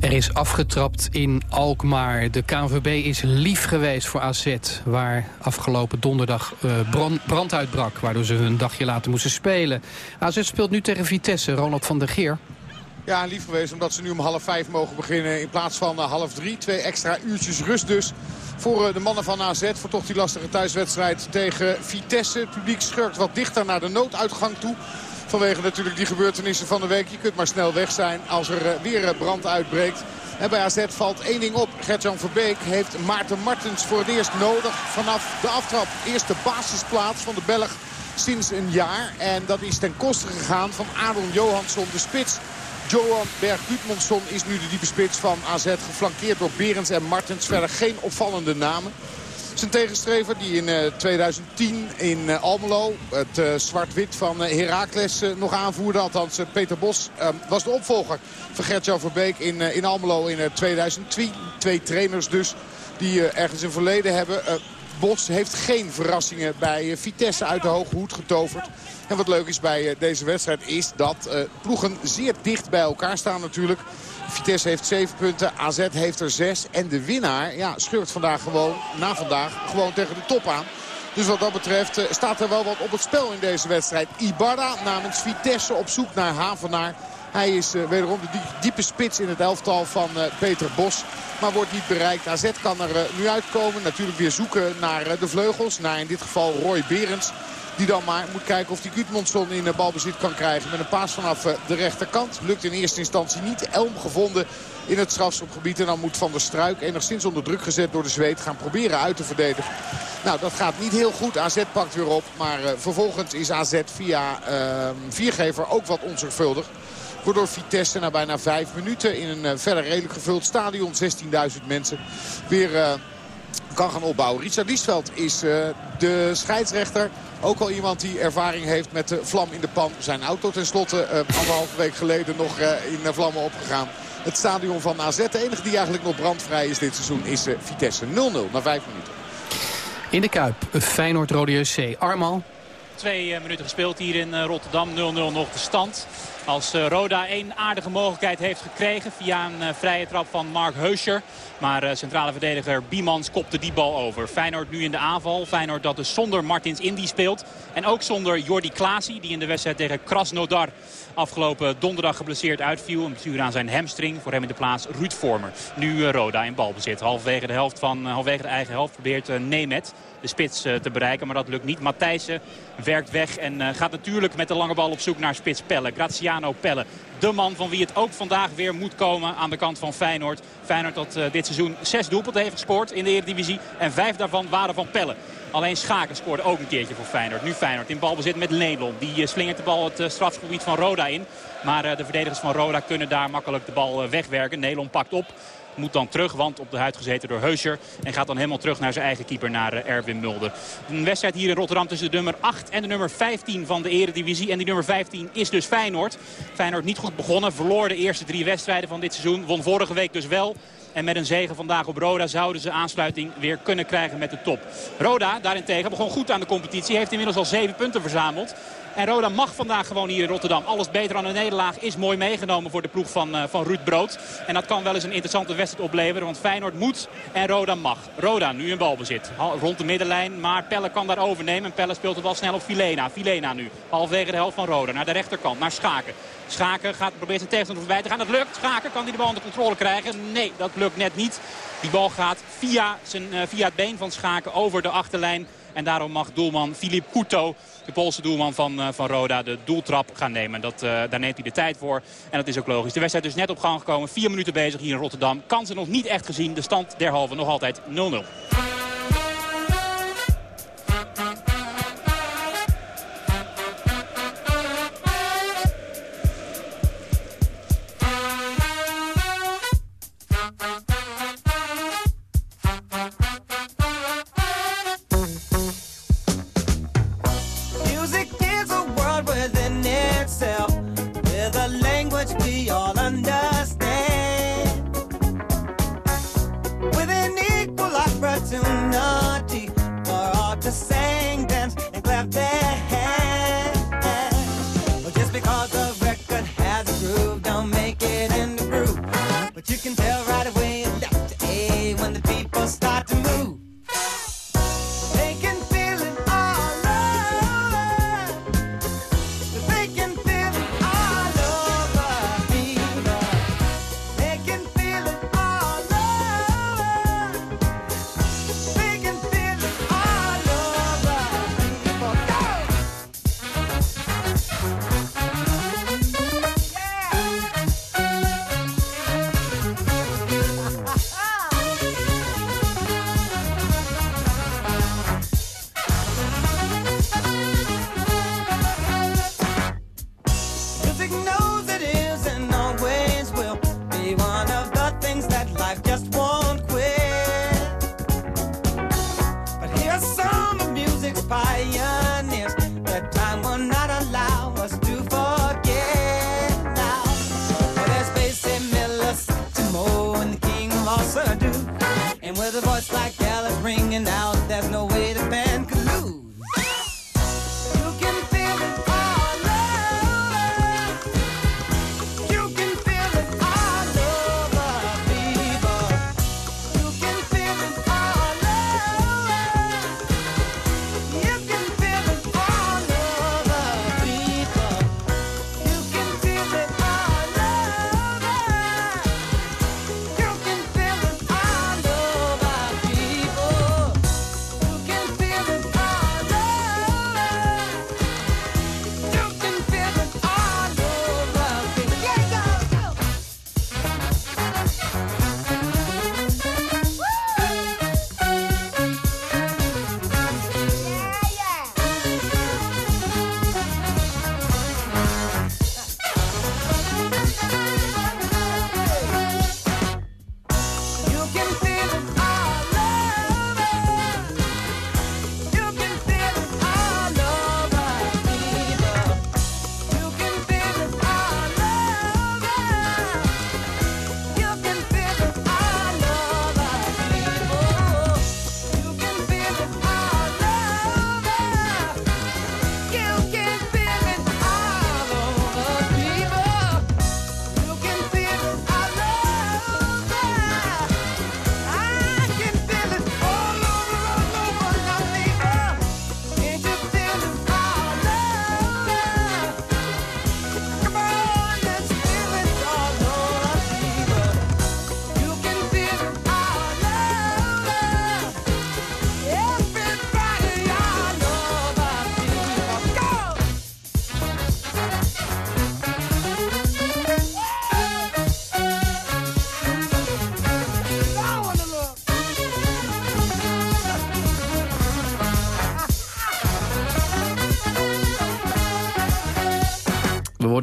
Er is afgetrapt in Alkmaar. De KNVB is lief geweest voor AZ, waar afgelopen donderdag uh, brand, brand uitbrak... waardoor ze een dagje later moesten spelen. AZ speelt nu tegen Vitesse, Ronald van der Geer. Ja, lief geweest omdat ze nu om half vijf mogen beginnen in plaats van uh, half drie. Twee extra uurtjes rust dus voor uh, de mannen van AZ. Voor toch die lastige thuiswedstrijd tegen Vitesse. Het publiek schurkt wat dichter naar de nooduitgang toe. Vanwege natuurlijk die gebeurtenissen van de week. Je kunt maar snel weg zijn als er uh, weer brand uitbreekt. En bij AZ valt één ding op. Gertjan Verbeek heeft Maarten Martens voor het eerst nodig vanaf de aftrap. Eerste basisplaats van de Belg sinds een jaar. En dat is ten koste gegaan van Aaron Johansson, de spits Johan Berg-Gudmundsson is nu de diepe spits van AZ. Geflankeerd door Berends en Martens. Verder geen opvallende namen. Zijn tegenstrever die in uh, 2010 in uh, Almelo het uh, zwart-wit van Heracles nog aanvoerde. Althans Peter Bos was de opvolger van Gert-Jan Verbeek in, in Almelo in 2010. Twee trainers dus die ergens een verleden hebben. Bos heeft geen verrassingen bij Vitesse uit de hoge hoed getoverd. En wat leuk is bij eh, deze wedstrijd is dat uh, ploegen zeer dicht bij elkaar staan natuurlijk. Vitesse heeft 7 punten, AZ heeft er 6. En de winnaar ja, scheurt vandaag gewoon, na vandaag, gewoon tegen de top aan. Dus wat dat betreft staat er wel wat op het spel in deze wedstrijd. Ibarra namens Vitesse op zoek naar Havenaar. Hij is uh, wederom de diepe spits in het elftal van uh, Peter Bos. Maar wordt niet bereikt. AZ kan er uh, nu uitkomen. Natuurlijk weer zoeken naar de vleugels. Naar in dit geval Roy Berends. Die dan maar moet kijken of die Gudmundsson in balbezit kan krijgen. Met een paas vanaf de rechterkant. Lukt in eerste instantie niet. Elm gevonden in het strafschopgebied. En dan moet Van der Struik enigszins onder druk gezet door de zweet gaan proberen uit te verdedigen. Nou, dat gaat niet heel goed. AZ pakt weer op. Maar vervolgens is AZ via uh, viergever ook wat onzorgvuldig. Waardoor Vitesse na bijna vijf minuten in een uh, verder redelijk gevuld stadion, 16.000 mensen, weer kan gaan opbouwen. Richard Liesveld is de scheidsrechter. Ook al iemand die ervaring heeft met de vlam in de pan. Zijn auto tenslotte uh, anderhalve week geleden nog uh, in vlammen opgegaan. Het stadion van AZ. De enige die eigenlijk nog brandvrij is dit seizoen is Vitesse 0-0 na vijf minuten. In de Kuip, Feyenoord-Rode JC. Armal. Twee minuten gespeeld hier in Rotterdam. 0-0 nog de stand. Als Roda één aardige mogelijkheid heeft gekregen via een vrije trap van Mark Heuscher. Maar centrale verdediger Biemans kopte die bal over. Feyenoord nu in de aanval. Feyenoord dat dus zonder Martins Indy speelt. En ook zonder Jordi Klaasie die in de wedstrijd tegen Krasnodar afgelopen donderdag geblesseerd uitviel. Een blessure aan zijn hamstring. Voor hem in de plaats Ruud Vormer. Nu Roda in balbezit. Halverwege de, helft van, halverwege de eigen helft probeert Nemet de spits te bereiken. Maar dat lukt niet. Matthijssen werkt weg en gaat natuurlijk met de lange bal op zoek naar spits Pelle. Graziano Pelle. De man van wie het ook vandaag weer moet komen aan de kant van Feyenoord. Feyenoord dat uh, dit seizoen zes doelpunten heeft gescoord in de Eredivisie. En vijf daarvan waren van Pelle. Alleen Schaken scoorde ook een keertje voor Feyenoord. Nu Feyenoord in balbezit met Lelon. Die slingert de bal het strafgebied van Roda in. Maar de verdedigers van Roda kunnen daar makkelijk de bal wegwerken. Nelon pakt op. Moet dan terug, want op de huid gezeten door Heuscher. En gaat dan helemaal terug naar zijn eigen keeper, naar Erwin Mulder. Een wedstrijd hier in Rotterdam tussen de nummer 8 en de nummer 15 van de eredivisie. En die nummer 15 is dus Feyenoord. Feyenoord niet goed begonnen, verloor de eerste drie wedstrijden van dit seizoen. Won vorige week dus wel. En met een zegen vandaag op Roda zouden ze aansluiting weer kunnen krijgen met de top. Roda daarentegen begon goed aan de competitie. Heeft inmiddels al zeven punten verzameld. En Roda mag vandaag gewoon hier in Rotterdam. Alles beter dan een nederlaag is mooi meegenomen voor de ploeg van, uh, van Ruud Brood. En dat kan wel eens een interessante wedstrijd opleveren. Want Feyenoord moet en Roda mag. Roda nu in balbezit. Rond de middenlijn. Maar Pelle kan daar overnemen. En Pelle speelt het wel snel op Filena. Filena nu. Halfwege de helft van Roda. Naar de rechterkant. Naar Schaken. Schaken gaat, probeert zijn tegenstander voorbij te gaan. Dat lukt. Schaken kan hij de bal onder controle krijgen. Nee, dat lukt net niet. Die bal gaat via, zijn, uh, via het been van Schaken over de achterlijn. En daarom mag doelman Filip Couto, de Poolse doelman van, uh, van Roda, de doeltrap gaan nemen. Dat, uh, daar neemt hij de tijd voor. En dat is ook logisch. De wedstrijd is net op gang gekomen. Vier minuten bezig hier in Rotterdam. Kansen nog niet echt gezien. De stand derhalve nog altijd 0-0.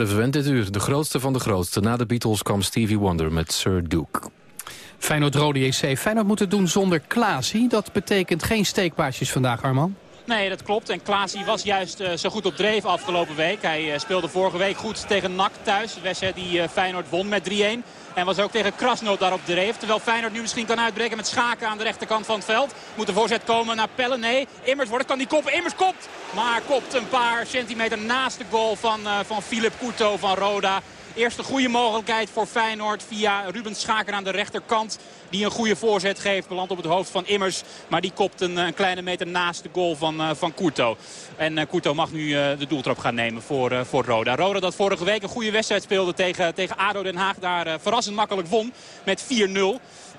Worden verwend dit uur. De grootste van de grootste. Na de Beatles kwam Stevie Wonder met Sir Duke. Feyenoord Rode JC. Feyenoord moet het doen zonder Klaasie. Dat betekent geen steekpaasjes vandaag, Arman. Nee, dat klopt. En Klaasie was juist uh, zo goed op dreef afgelopen week. Hij uh, speelde vorige week goed tegen NAC thuis. Wedstrijd die uh, Feyenoord won met 3-1. En was ook tegen Krasno daarop dreef. Terwijl Feyenoord nu misschien kan uitbreken met Schaken aan de rechterkant van het veld. Moet de voorzet komen naar Pelle. Nee, Immers wordt kan die koppen. Immers kopt. Maar kopt een paar centimeter naast de goal van, van Philip Couto van Roda. Eerste goede mogelijkheid voor Feyenoord via Ruben Schaker aan de rechterkant. Die een goede voorzet geeft. Belandt op het hoofd van Immers. Maar die kopt een, een kleine meter naast de goal van, uh, van Courto. En uh, mag nu uh, de doeltrap gaan nemen voor, voor Roda. Roda dat vorige week een goede wedstrijd speelde tegen, tegen ADO Den Haag. Daar verrassend makkelijk won met 4-0.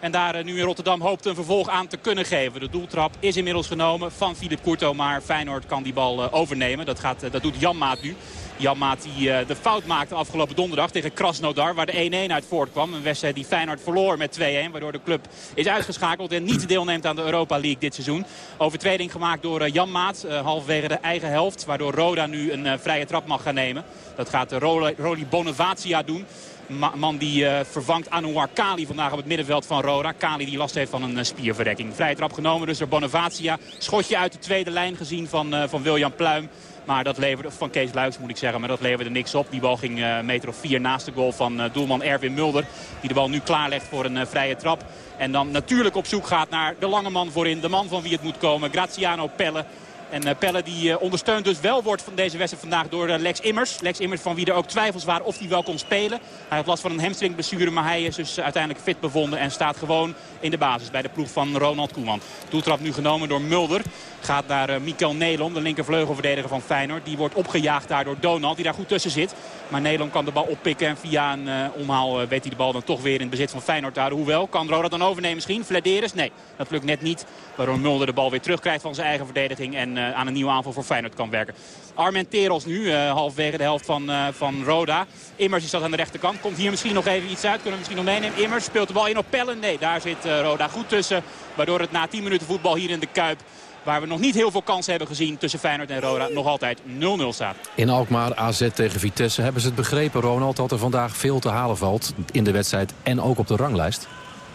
En daar nu in Rotterdam hoopt een vervolg aan te kunnen geven. De doeltrap is inmiddels genomen van Filip Courto. Maar Feyenoord kan die bal overnemen. Dat, gaat, dat doet Jan Maat nu. Jan Maat die uh, de fout maakte afgelopen donderdag tegen Krasnodar. Waar de 1-1 uit voortkwam. Een wedstrijd die Feyenoord verloor met 2-1. Waardoor de club is uitgeschakeld en niet deelneemt aan de Europa League dit seizoen. Overtreding gemaakt door uh, Jan Maat. Uh, halverwege de eigen helft. Waardoor Roda nu een vrije trap mag gaan nemen. Dat gaat Roli Bonavacia doen. Ma man die vervangt Anouar Kali vandaag op het middenveld van Roda. Kali die last heeft van een spierverrekking. Vrije trap genomen dus door Bonavacia. Schotje uit de tweede lijn gezien van, uh, van William Pluim. Maar dat leverde, van Kees Luijks moet ik zeggen, maar dat leverde niks op. Die bal ging een meter of vier naast de goal van uh, doelman Erwin Mulder. Die de bal nu klaarlegt voor een uh, vrije trap. En dan natuurlijk op zoek gaat naar de lange man voorin. De man van wie het moet komen, Graziano Pelle. En Pelle die ondersteund dus wel wordt van deze wedstrijd vandaag door Lex Immers. Lex Immers van wie er ook twijfels waren of hij wel kon spelen. Hij had last van een hamstringblessure, maar hij is dus uiteindelijk fit bevonden. En staat gewoon in de basis bij de ploeg van Ronald Koeman. Doeltrap nu genomen door Mulder. Gaat naar uh, Mikael Nelom, de linkervleugelverdediger van Feyenoord. Die wordt opgejaagd daar door Donald, die daar goed tussen zit. Maar Nelom kan de bal oppikken en via een uh, omhaal uh, weet hij de bal dan toch weer in het bezit van Feyenoord houden. Hoewel, kan Roda dan overnemen misschien? Flederis? Nee, dat lukt net niet. Waardoor Mulder de bal weer terugkrijgt van zijn eigen verdediging en aan een nieuwe aanval voor Feyenoord kan werken. Armenteros nu, halfwege de helft van, van Roda. Immers is dat aan de rechterkant. Komt hier misschien nog even iets uit. Kunnen we misschien nog meenemen. Immers speelt de bal in op Pellen. Nee, daar zit Roda goed tussen. Waardoor het na 10 minuten voetbal hier in de Kuip waar we nog niet heel veel kansen hebben gezien tussen Feyenoord en Roda, nog altijd 0-0 staat. In Alkmaar, AZ tegen Vitesse, hebben ze het begrepen, Ronald, dat er vandaag veel te halen valt in de wedstrijd en ook op de ranglijst?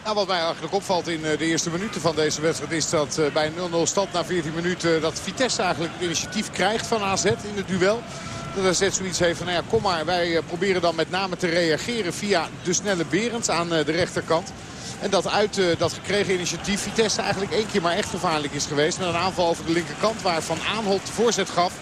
Nou, wat mij eigenlijk opvalt in de eerste minuten van deze wedstrijd is dat bij een 0-0 stand na 14 minuten dat Vitesse eigenlijk het initiatief krijgt van AZ in het duel. Dat AZ zoiets heeft van, nou ja, kom maar, wij proberen dan met name te reageren via de snelle Berends aan de rechterkant. En dat uit uh, dat gekregen initiatief Vitesse eigenlijk één keer maar echt gevaarlijk is geweest. Met een aanval over de linkerkant waar Van Aanholt de voorzet gaf.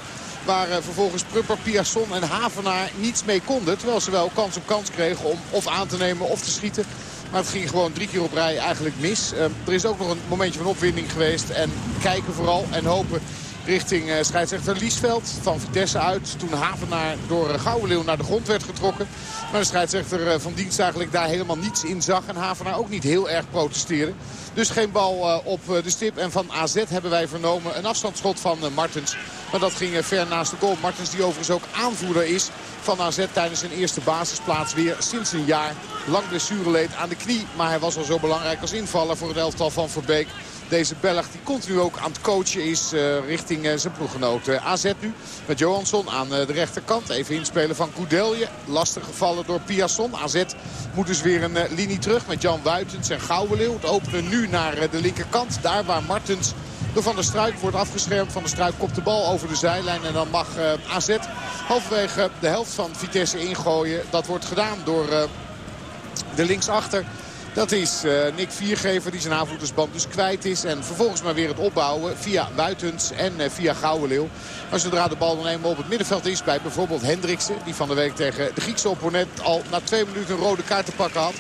Waar uh, vervolgens Prupper, Piasson en Havenaar niets mee konden. Terwijl ze wel kans op kans kregen om of aan te nemen of te schieten. Maar het ging gewoon drie keer op rij eigenlijk mis. Uh, er is ook nog een momentje van opwinding geweest. En kijken vooral en hopen richting uh, scheidsrechter Liesveld van Vitesse uit. Toen Havenaar door uh, Gouwenleeuw naar de grond werd getrokken. Maar de scheidsrechter uh, van dienst eigenlijk daar helemaal niets in zag. En Havenaar ook niet heel erg protesteren. Dus geen bal op de stip. En van AZ hebben wij vernomen een afstandsschot van Martens. Maar dat ging ver naast de goal. Martens die overigens ook aanvoerder is van AZ tijdens zijn eerste basisplaats weer sinds een jaar. Lang blessure leed aan de knie. Maar hij was al zo belangrijk als invaller voor het elftal van Verbeek. Deze Belg die continu ook aan het coachen is uh, richting uh, zijn ploeggenoot. Uh, AZ nu met Johansson aan de rechterkant. Even inspelen van Koudelje. Lastig gevallen door Piasson. AZ moet dus weer een linie terug met Jan Wuitens en Gouwenleeuw. Het openen nu naar de linkerkant. Daar waar Martens door Van der Struik wordt afgeschermd. Van der Struik kopt de bal over de zijlijn. En dan mag AZ halverwege de helft van Vitesse ingooien. Dat wordt gedaan door de linksachter. Dat is uh, Nick Viergever die zijn aanvoerdersband dus kwijt is. En vervolgens maar weer het opbouwen via Buitens en uh, via Gouwenleeuw. Maar zodra de bal dan eenmaal op het middenveld is bij bijvoorbeeld Hendriksen. Die van de week tegen de Griekse opponent al na twee minuten een rode kaart te pakken had.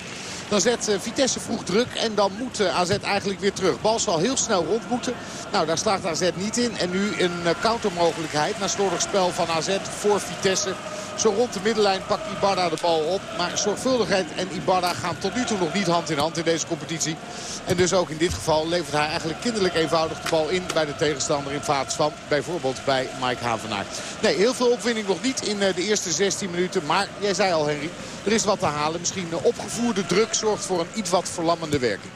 Dan zet uh, Vitesse vroeg druk en dan moet AZ eigenlijk weer terug. Bal zal heel snel rond moeten. Nou, daar slaagt AZ niet in. En nu een countermogelijkheid na slordig spel van AZ voor Vitesse. Zo rond de middenlijn pakt Ibarra de bal op. Maar zorgvuldigheid en Ibarra gaan tot nu toe nog niet hand in hand in deze competitie. En dus ook in dit geval levert hij eigenlijk kinderlijk eenvoudig de bal in bij de tegenstander in het van bijvoorbeeld bij Mike Havenaar. Nee, heel veel opwinning nog niet in de eerste 16 minuten. Maar jij zei al Henry, er is wat te halen. Misschien opgevoerde druk zorgt voor een iets wat verlammende werking.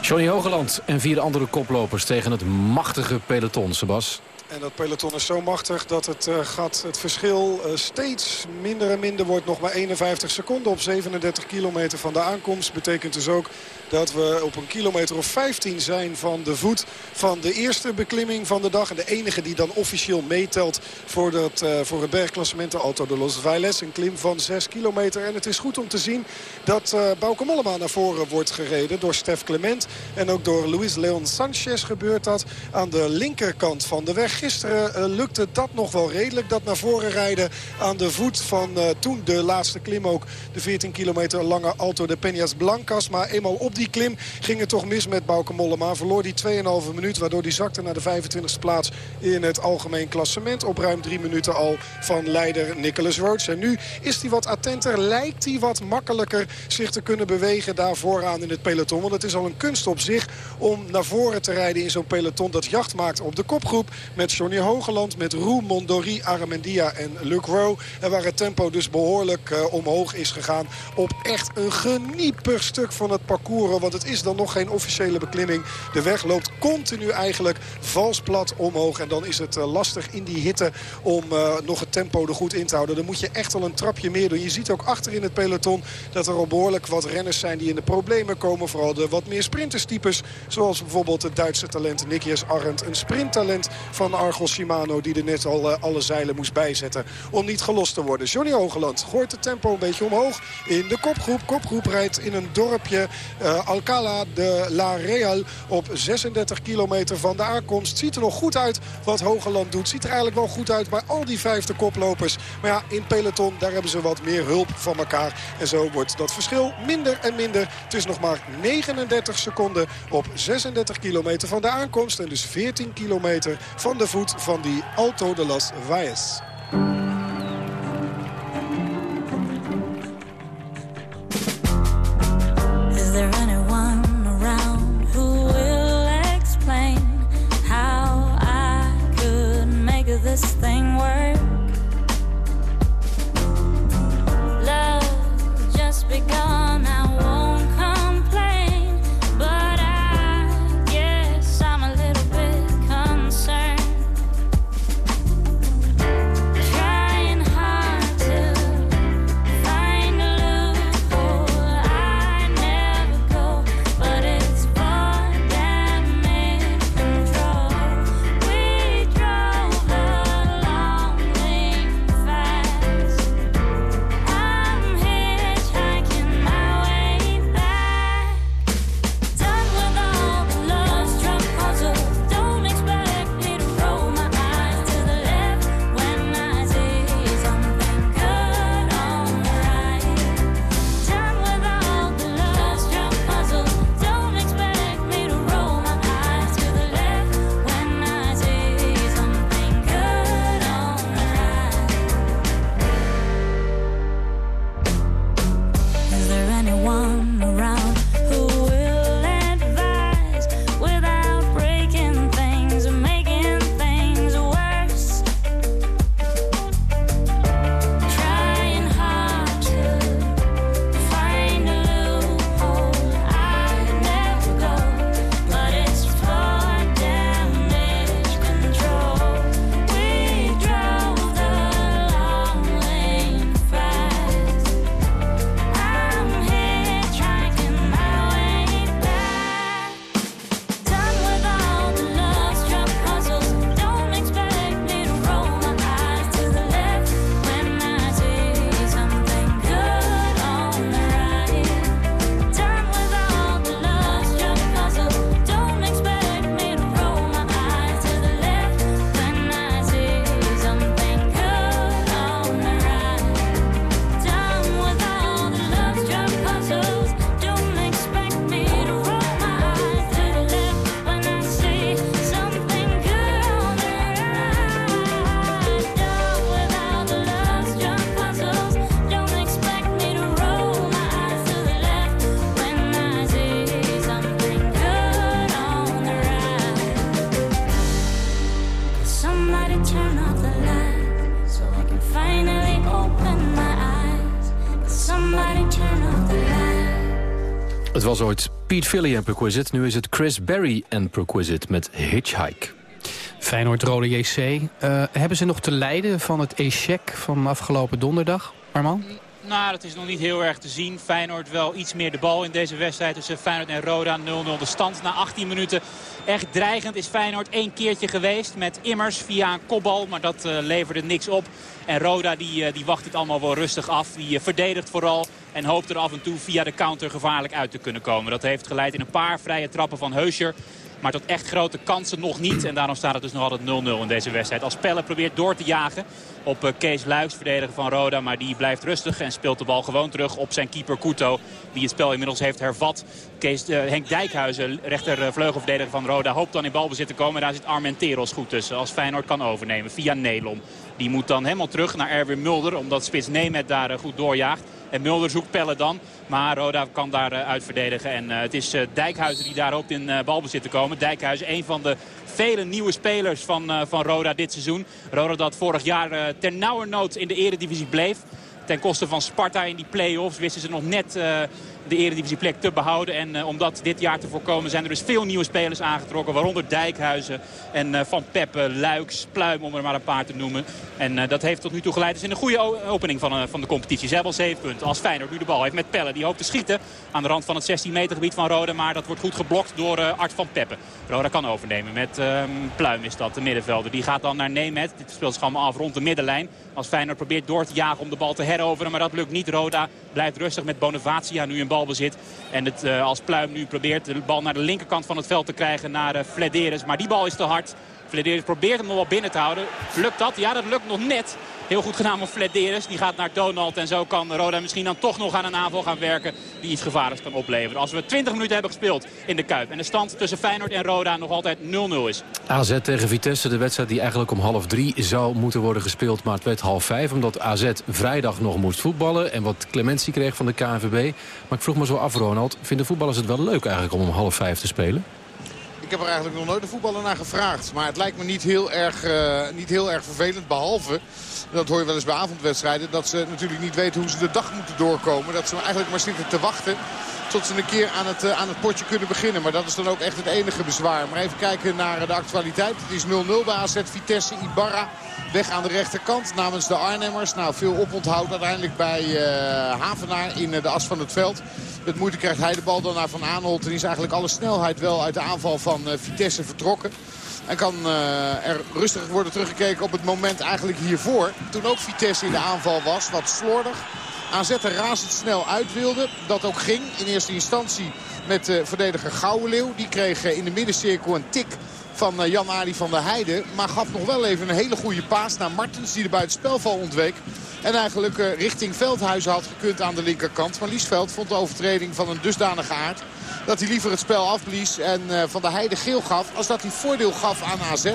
Johnny Hogeland en vier andere koplopers tegen het machtige peloton, Sebas. En dat peloton is zo machtig dat het uh, gat, het verschil uh, steeds minder en minder wordt. Nog maar 51 seconden op 37 kilometer van de aankomst. Betekent dus ook dat we op een kilometer of 15 zijn van de voet van de eerste beklimming van de dag. En de enige die dan officieel meetelt voor, dat, uh, voor het bergklassement. De Alto de Los Valles. Een klim van 6 kilometer. En het is goed om te zien dat uh, Bauke Mollema naar voren wordt gereden door Stef Clement. En ook door Luis Leon Sanchez gebeurt dat aan de linkerkant van de weg. Gisteren uh, lukte dat nog wel redelijk. Dat naar voren rijden aan de voet van toen de laatste klim ook. De 14 kilometer lange Alto de Peñas Blancas. Maar eenmaal op die klim ging het toch mis met Bauke Mollema. Verloor die 2,5 minuut waardoor die zakte naar de 25e plaats in het algemeen klassement. Op ruim drie minuten al van leider Nicholas Roach. En nu is hij wat attenter. Lijkt hij wat makkelijker zich te kunnen bewegen daar vooraan in het peloton. Want het is al een kunst op zich om naar voren te rijden in zo'n peloton dat jacht maakt op de kopgroep. Met Johnny Hogeland, met Roe, Mondori, Aramendia en Luc Rowe. En waar het tempo dus behoorlijk uh, omhoog is gegaan op echt een geniepig stuk van het parcours. Want het is dan nog geen officiële beklimming. De weg loopt continu eigenlijk vals plat omhoog. En dan is het uh, lastig in die hitte om uh, nog het tempo er goed in te houden. Dan moet je echt al een trapje meer doen. Je ziet ook achter in het peloton dat er al behoorlijk wat renners zijn die in de problemen komen. Vooral de wat meer sprinterstypes. Zoals bijvoorbeeld het Duitse talent Nikias Arendt. Een sprinttalent van Argos Shimano die er net al uh, alle zeilen moest bijzetten. Om niet gelost te worden. Johnny Hogeland gooit het tempo een beetje omhoog in de kopgroep. Kopgroep rijdt in een dorpje Alcala de La Real op 36 kilometer van de aankomst. Ziet er nog goed uit wat Hogeland doet. Ziet er eigenlijk wel goed uit bij al die vijfde koplopers. Maar ja, in peloton, daar hebben ze wat meer hulp van elkaar. En zo wordt dat verschil minder en minder. Het is nog maar 39 seconden op 36 kilometer van de aankomst. En dus 14 kilometer van de voet van die Alto de las Valles. Make this thing work? Love just begun, I was ooit Pete Philly en Perquisite. Nu is het Chris Berry en Perquisite met Hitchhike. Feyenoord-Rode JC. Eh, hebben ze nog te lijden van het échec van afgelopen donderdag, Arman? Nou, dat is nog niet heel erg te zien. Feyenoord wel iets meer de bal in deze wedstrijd tussen Feyenoord en Roda. 0-0 de stand na 18 minuten. Echt dreigend is Feyenoord één keertje geweest met Immers via een kopbal. Maar dat eh, leverde niks op. En Roda die, eh, die wacht het allemaal wel rustig af. Die verdedigt vooral en hoopt er af en toe via de counter gevaarlijk uit te kunnen komen. Dat heeft geleid in een paar vrije trappen van Heuscher. Maar tot echt grote kansen nog niet. En daarom staat het dus nog altijd 0-0 in deze wedstrijd. Als Pelle probeert door te jagen op eh, Kees Luiks, verdediger van Roda. Maar die blijft rustig en speelt de bal gewoon terug op zijn keeper Couto. Die het spel inmiddels heeft hervat. Eh, Henk Dijkhuizen, rechter eh, vleugelverdediger van Roda, hoopt dan in balbezit te komen. Daar zit Armenteros goed tussen. Als Feyenoord kan overnemen via Nelom. Die moet dan helemaal terug naar Erwin Mulder. Omdat Spits Nemet daar goed doorjaagt. En Mulder zoekt Pelle dan. Maar Roda kan daar eh, uit verdedigen. En eh, het is eh, Dijkhuizen die daar hoopt in balbezit te komen. Dijkhuizen, een van de vele nieuwe spelers van, van Roda dit seizoen. Roda dat vorig jaar ter nauwernood in de eredivisie bleef. Ten koste van Sparta in die play-offs wisten ze nog net de eredivisieplek te behouden. En uh, om dat dit jaar te voorkomen zijn er dus veel nieuwe spelers aangetrokken. Waaronder Dijkhuizen en uh, Van Peppe, Luiks, Pluim om er maar een paar te noemen. En dat heeft tot nu toe geleid dus in een goede opening van, van de competitie. Ze hebben al 7 punten. Als Feyenoord nu de bal heeft met Pelle. Die hoopt te schieten aan de rand van het 16 meter gebied van Roda. Maar dat wordt goed geblokt door Art van Peppe. Roda kan overnemen met ehm, Pluim is dat, de middenvelder. Die gaat dan naar Nemet. Dit speelt zich allemaal af rond de middenlijn. Als Feyenoord probeert door te jagen om de bal te heroveren. Maar dat lukt niet. Roda blijft rustig met Bonavacia nu in balbezit. En het, uh, als Pluim nu probeert de bal naar de linkerkant van het veld te krijgen naar uh, Flederis. Maar die bal is te hard. Flederis probeert hem nog wel binnen te houden. Lukt dat? Ja, dat lukt nog net. Heel goed gedaan van Flederis. Die gaat naar Donald. En zo kan Roda misschien dan toch nog aan een aanval gaan werken. Die iets gevaarlijks kan opleveren. Als we 20 minuten hebben gespeeld in de Kuip. En de stand tussen Feyenoord en Roda nog altijd 0-0 is. AZ tegen Vitesse. De wedstrijd die eigenlijk om half drie zou moeten worden gespeeld. Maar het werd half vijf. Omdat AZ vrijdag nog moest voetballen. En wat clementie kreeg van de KNVB. Maar ik vroeg me zo af Ronald. Vinden voetballers het wel leuk eigenlijk om om half vijf te spelen? Ik heb er eigenlijk nog nooit een voetballer naar gevraagd. Maar het lijkt me niet heel erg, uh, niet heel erg vervelend. Behalve, dat hoor je wel eens bij avondwedstrijden... dat ze natuurlijk niet weten hoe ze de dag moeten doorkomen. Dat ze eigenlijk maar zitten te wachten tot ze een keer aan het, uh, aan het potje kunnen beginnen. Maar dat is dan ook echt het enige bezwaar. Maar even kijken naar de actualiteit. Het is 0-0 bij AZ Vitesse Ibarra. Weg aan de rechterkant namens de Arnhemmers. Nou, veel oponthoud uiteindelijk bij uh, Havenaar in de as van het veld. Met moeite krijgt hij de bal dan naar Van Aanholt. En is eigenlijk alle snelheid wel uit de aanval van uh, Vitesse vertrokken. En kan uh, er rustig worden teruggekeken op het moment eigenlijk hiervoor. Toen ook Vitesse in de aanval was, wat slordig. Er razendsnel uit wilde. Dat ook ging in eerste instantie met uh, verdediger Gouwenleeuw. Die kreeg in de middencirkel een tik van uh, Jan-Ari van der Heijden. Maar gaf nog wel even een hele goede paas naar Martens die er bij het spelval ontweek. En eigenlijk uh, richting Veldhuizen had gekund aan de linkerkant. Maar Liesveld vond de overtreding van een dusdanige aard. Dat hij liever het spel afblies en uh, Van der Heijden geel gaf. Als dat hij voordeel gaf aan AZ.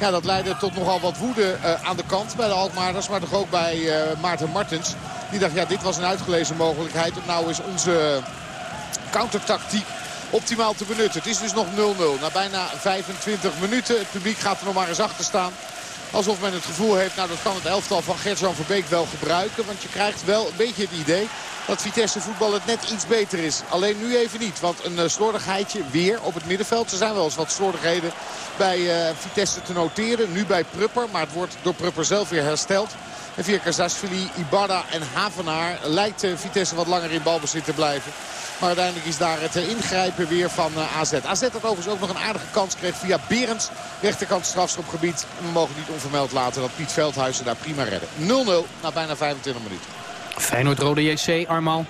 Ja, dat leidde tot nogal wat woede aan de kant bij de Alkmaarders. Maar toch ook bij Maarten Martens. Die dacht, ja, dit was een uitgelezen mogelijkheid. Om nou eens onze countertactiek optimaal te benutten. Het is dus nog 0-0 na bijna 25 minuten. Het publiek gaat er nog maar eens achter staan. Alsof men het gevoel heeft, nou dat kan het elftal van Gert-Jan Verbeek wel gebruiken. Want je krijgt wel een beetje het idee dat Vitesse voetbal het net iets beter is. Alleen nu even niet, want een uh, slordigheidje weer op het middenveld. Er zijn wel eens wat slordigheden bij uh, Vitesse te noteren. Nu bij Prupper, maar het wordt door Prupper zelf weer hersteld. En via Kazasvili, Ibarra en Havenaar lijkt uh, Vitesse wat langer in balbezit te blijven. Maar uiteindelijk is daar het ingrijpen weer van AZ. AZ dat overigens ook nog een aardige kans kreeg via Berends. Rechterkant strafschopgebied. We mogen niet onvermeld laten dat Piet Veldhuizen daar prima redden. 0-0 na bijna 25 minuten. Feyenoord-Rode JC, Armal.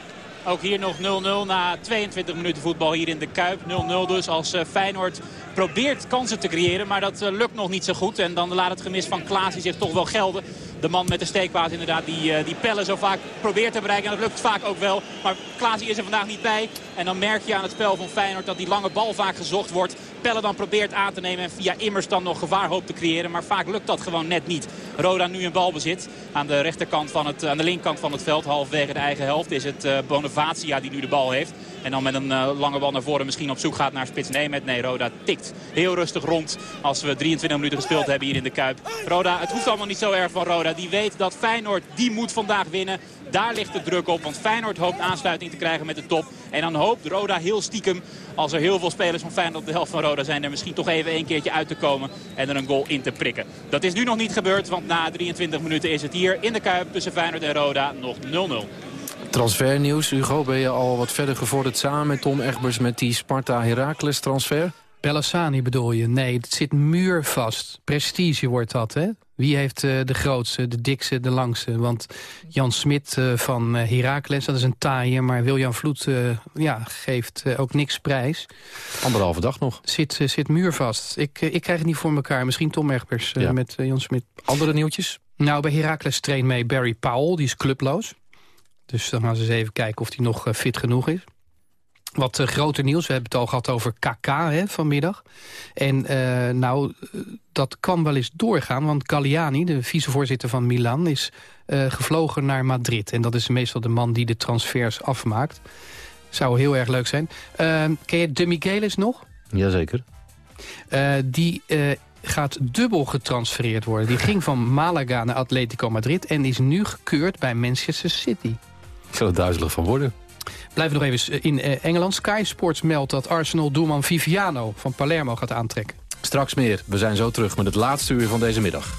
Ook hier nog 0-0 na 22 minuten voetbal hier in de Kuip. 0-0 dus als uh, Feyenoord probeert kansen te creëren. Maar dat uh, lukt nog niet zo goed. En dan laat het gemis van Klaasie zich toch wel gelden. De man met de steekpaas inderdaad die, uh, die pellen zo vaak probeert te bereiken. En dat lukt vaak ook wel. Maar Klaasie is er vandaag niet bij. En dan merk je aan het spel van Feyenoord dat die lange bal vaak gezocht wordt. Pelle dan probeert aan te nemen en via Immers dan nog gevaar hoopt te creëren. Maar vaak lukt dat gewoon net niet. Roda nu een balbezit aan de rechterkant van het, aan de linkerkant van het veld. Halfwege de eigen helft is het uh, Bonavacia die nu de bal heeft. En dan met een uh, lange bal naar voren misschien op zoek gaat naar spits Nemet. Nee, Roda tikt heel rustig rond als we 23 minuten gespeeld hebben hier in de Kuip. Roda, het hoeft allemaal niet zo erg van Roda. Die weet dat Feyenoord, die moet vandaag winnen. Daar ligt de druk op, want Feyenoord hoopt aansluiting te krijgen met de top. En dan hoopt Roda heel stiekem als er heel veel spelers van Feyenoord op de helft van Roda zijn... er misschien toch even een keertje uit te komen en er een goal in te prikken. Dat is nu nog niet gebeurd, want na 23 minuten is het hier in de Kuip tussen Feyenoord en Roda nog 0-0. Transfernieuws, Hugo, ben je al wat verder gevorderd samen met Tom Egbers... met die Sparta-Heracles transfer? Bellassani bedoel je? Nee, het zit muurvast. Prestige wordt dat, hè? Wie heeft eh, de grootste, de dikste, de langste? Want Jan Smit eh, van uh, Heracles, dat is een taaie... maar Wiljan Vloed eh, ja, geeft eh, ook niks prijs. Anderhalve dag nog. Zit, eh, zit muurvast. Ik, eh, ik krijg het niet voor elkaar. Misschien Tom Egbers eh, Ja. met eh, Jan Smit. Andere nieuwtjes? Nou, bij Heracles traint mee Barry Powell. Die is clubloos. Dus dan gaan ze eens even kijken of hij nog eh, fit genoeg is. Wat eh, groter nieuws, we hebben het al gehad over KK hè, vanmiddag. En eh, nou, eh, dat kan wel eens doorgaan, want Galliani, de vicevoorzitter van Milan... is gevlogen naar Madrid. En dat is meestal de man die de transfers afmaakt. Zou heel erg leuk zijn. Eh, ken je De Michelis nog? Jazeker. Die gaat dubbel getransfereerd worden. Die ging van Malaga naar Atletico Madrid... en is nu gekeurd bij Manchester City. Ik zal er duizelig van worden. Blijven nog even in eh, Engeland. Sky Sports meldt dat Arsenal-doelman Viviano van Palermo gaat aantrekken. Straks meer. We zijn zo terug met het laatste uur van deze middag.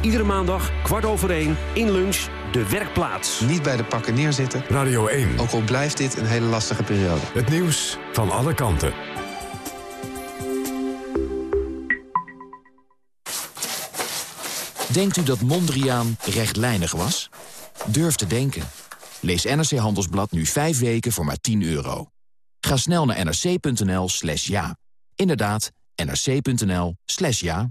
Iedere maandag, kwart over één, in lunch, de werkplaats. Niet bij de pakken neerzitten. Radio 1. Ook al blijft dit een hele lastige periode. Het nieuws van alle kanten. Denkt u dat Mondriaan rechtlijnig was? Durf te denken. Lees NRC Handelsblad nu 5 weken voor maar 10 euro. Ga snel naar nrc.nl slash ja. Inderdaad, nrc.nl slash ja.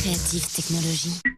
Creative Technologies.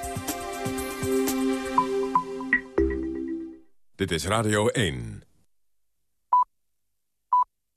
Dit is Radio 1.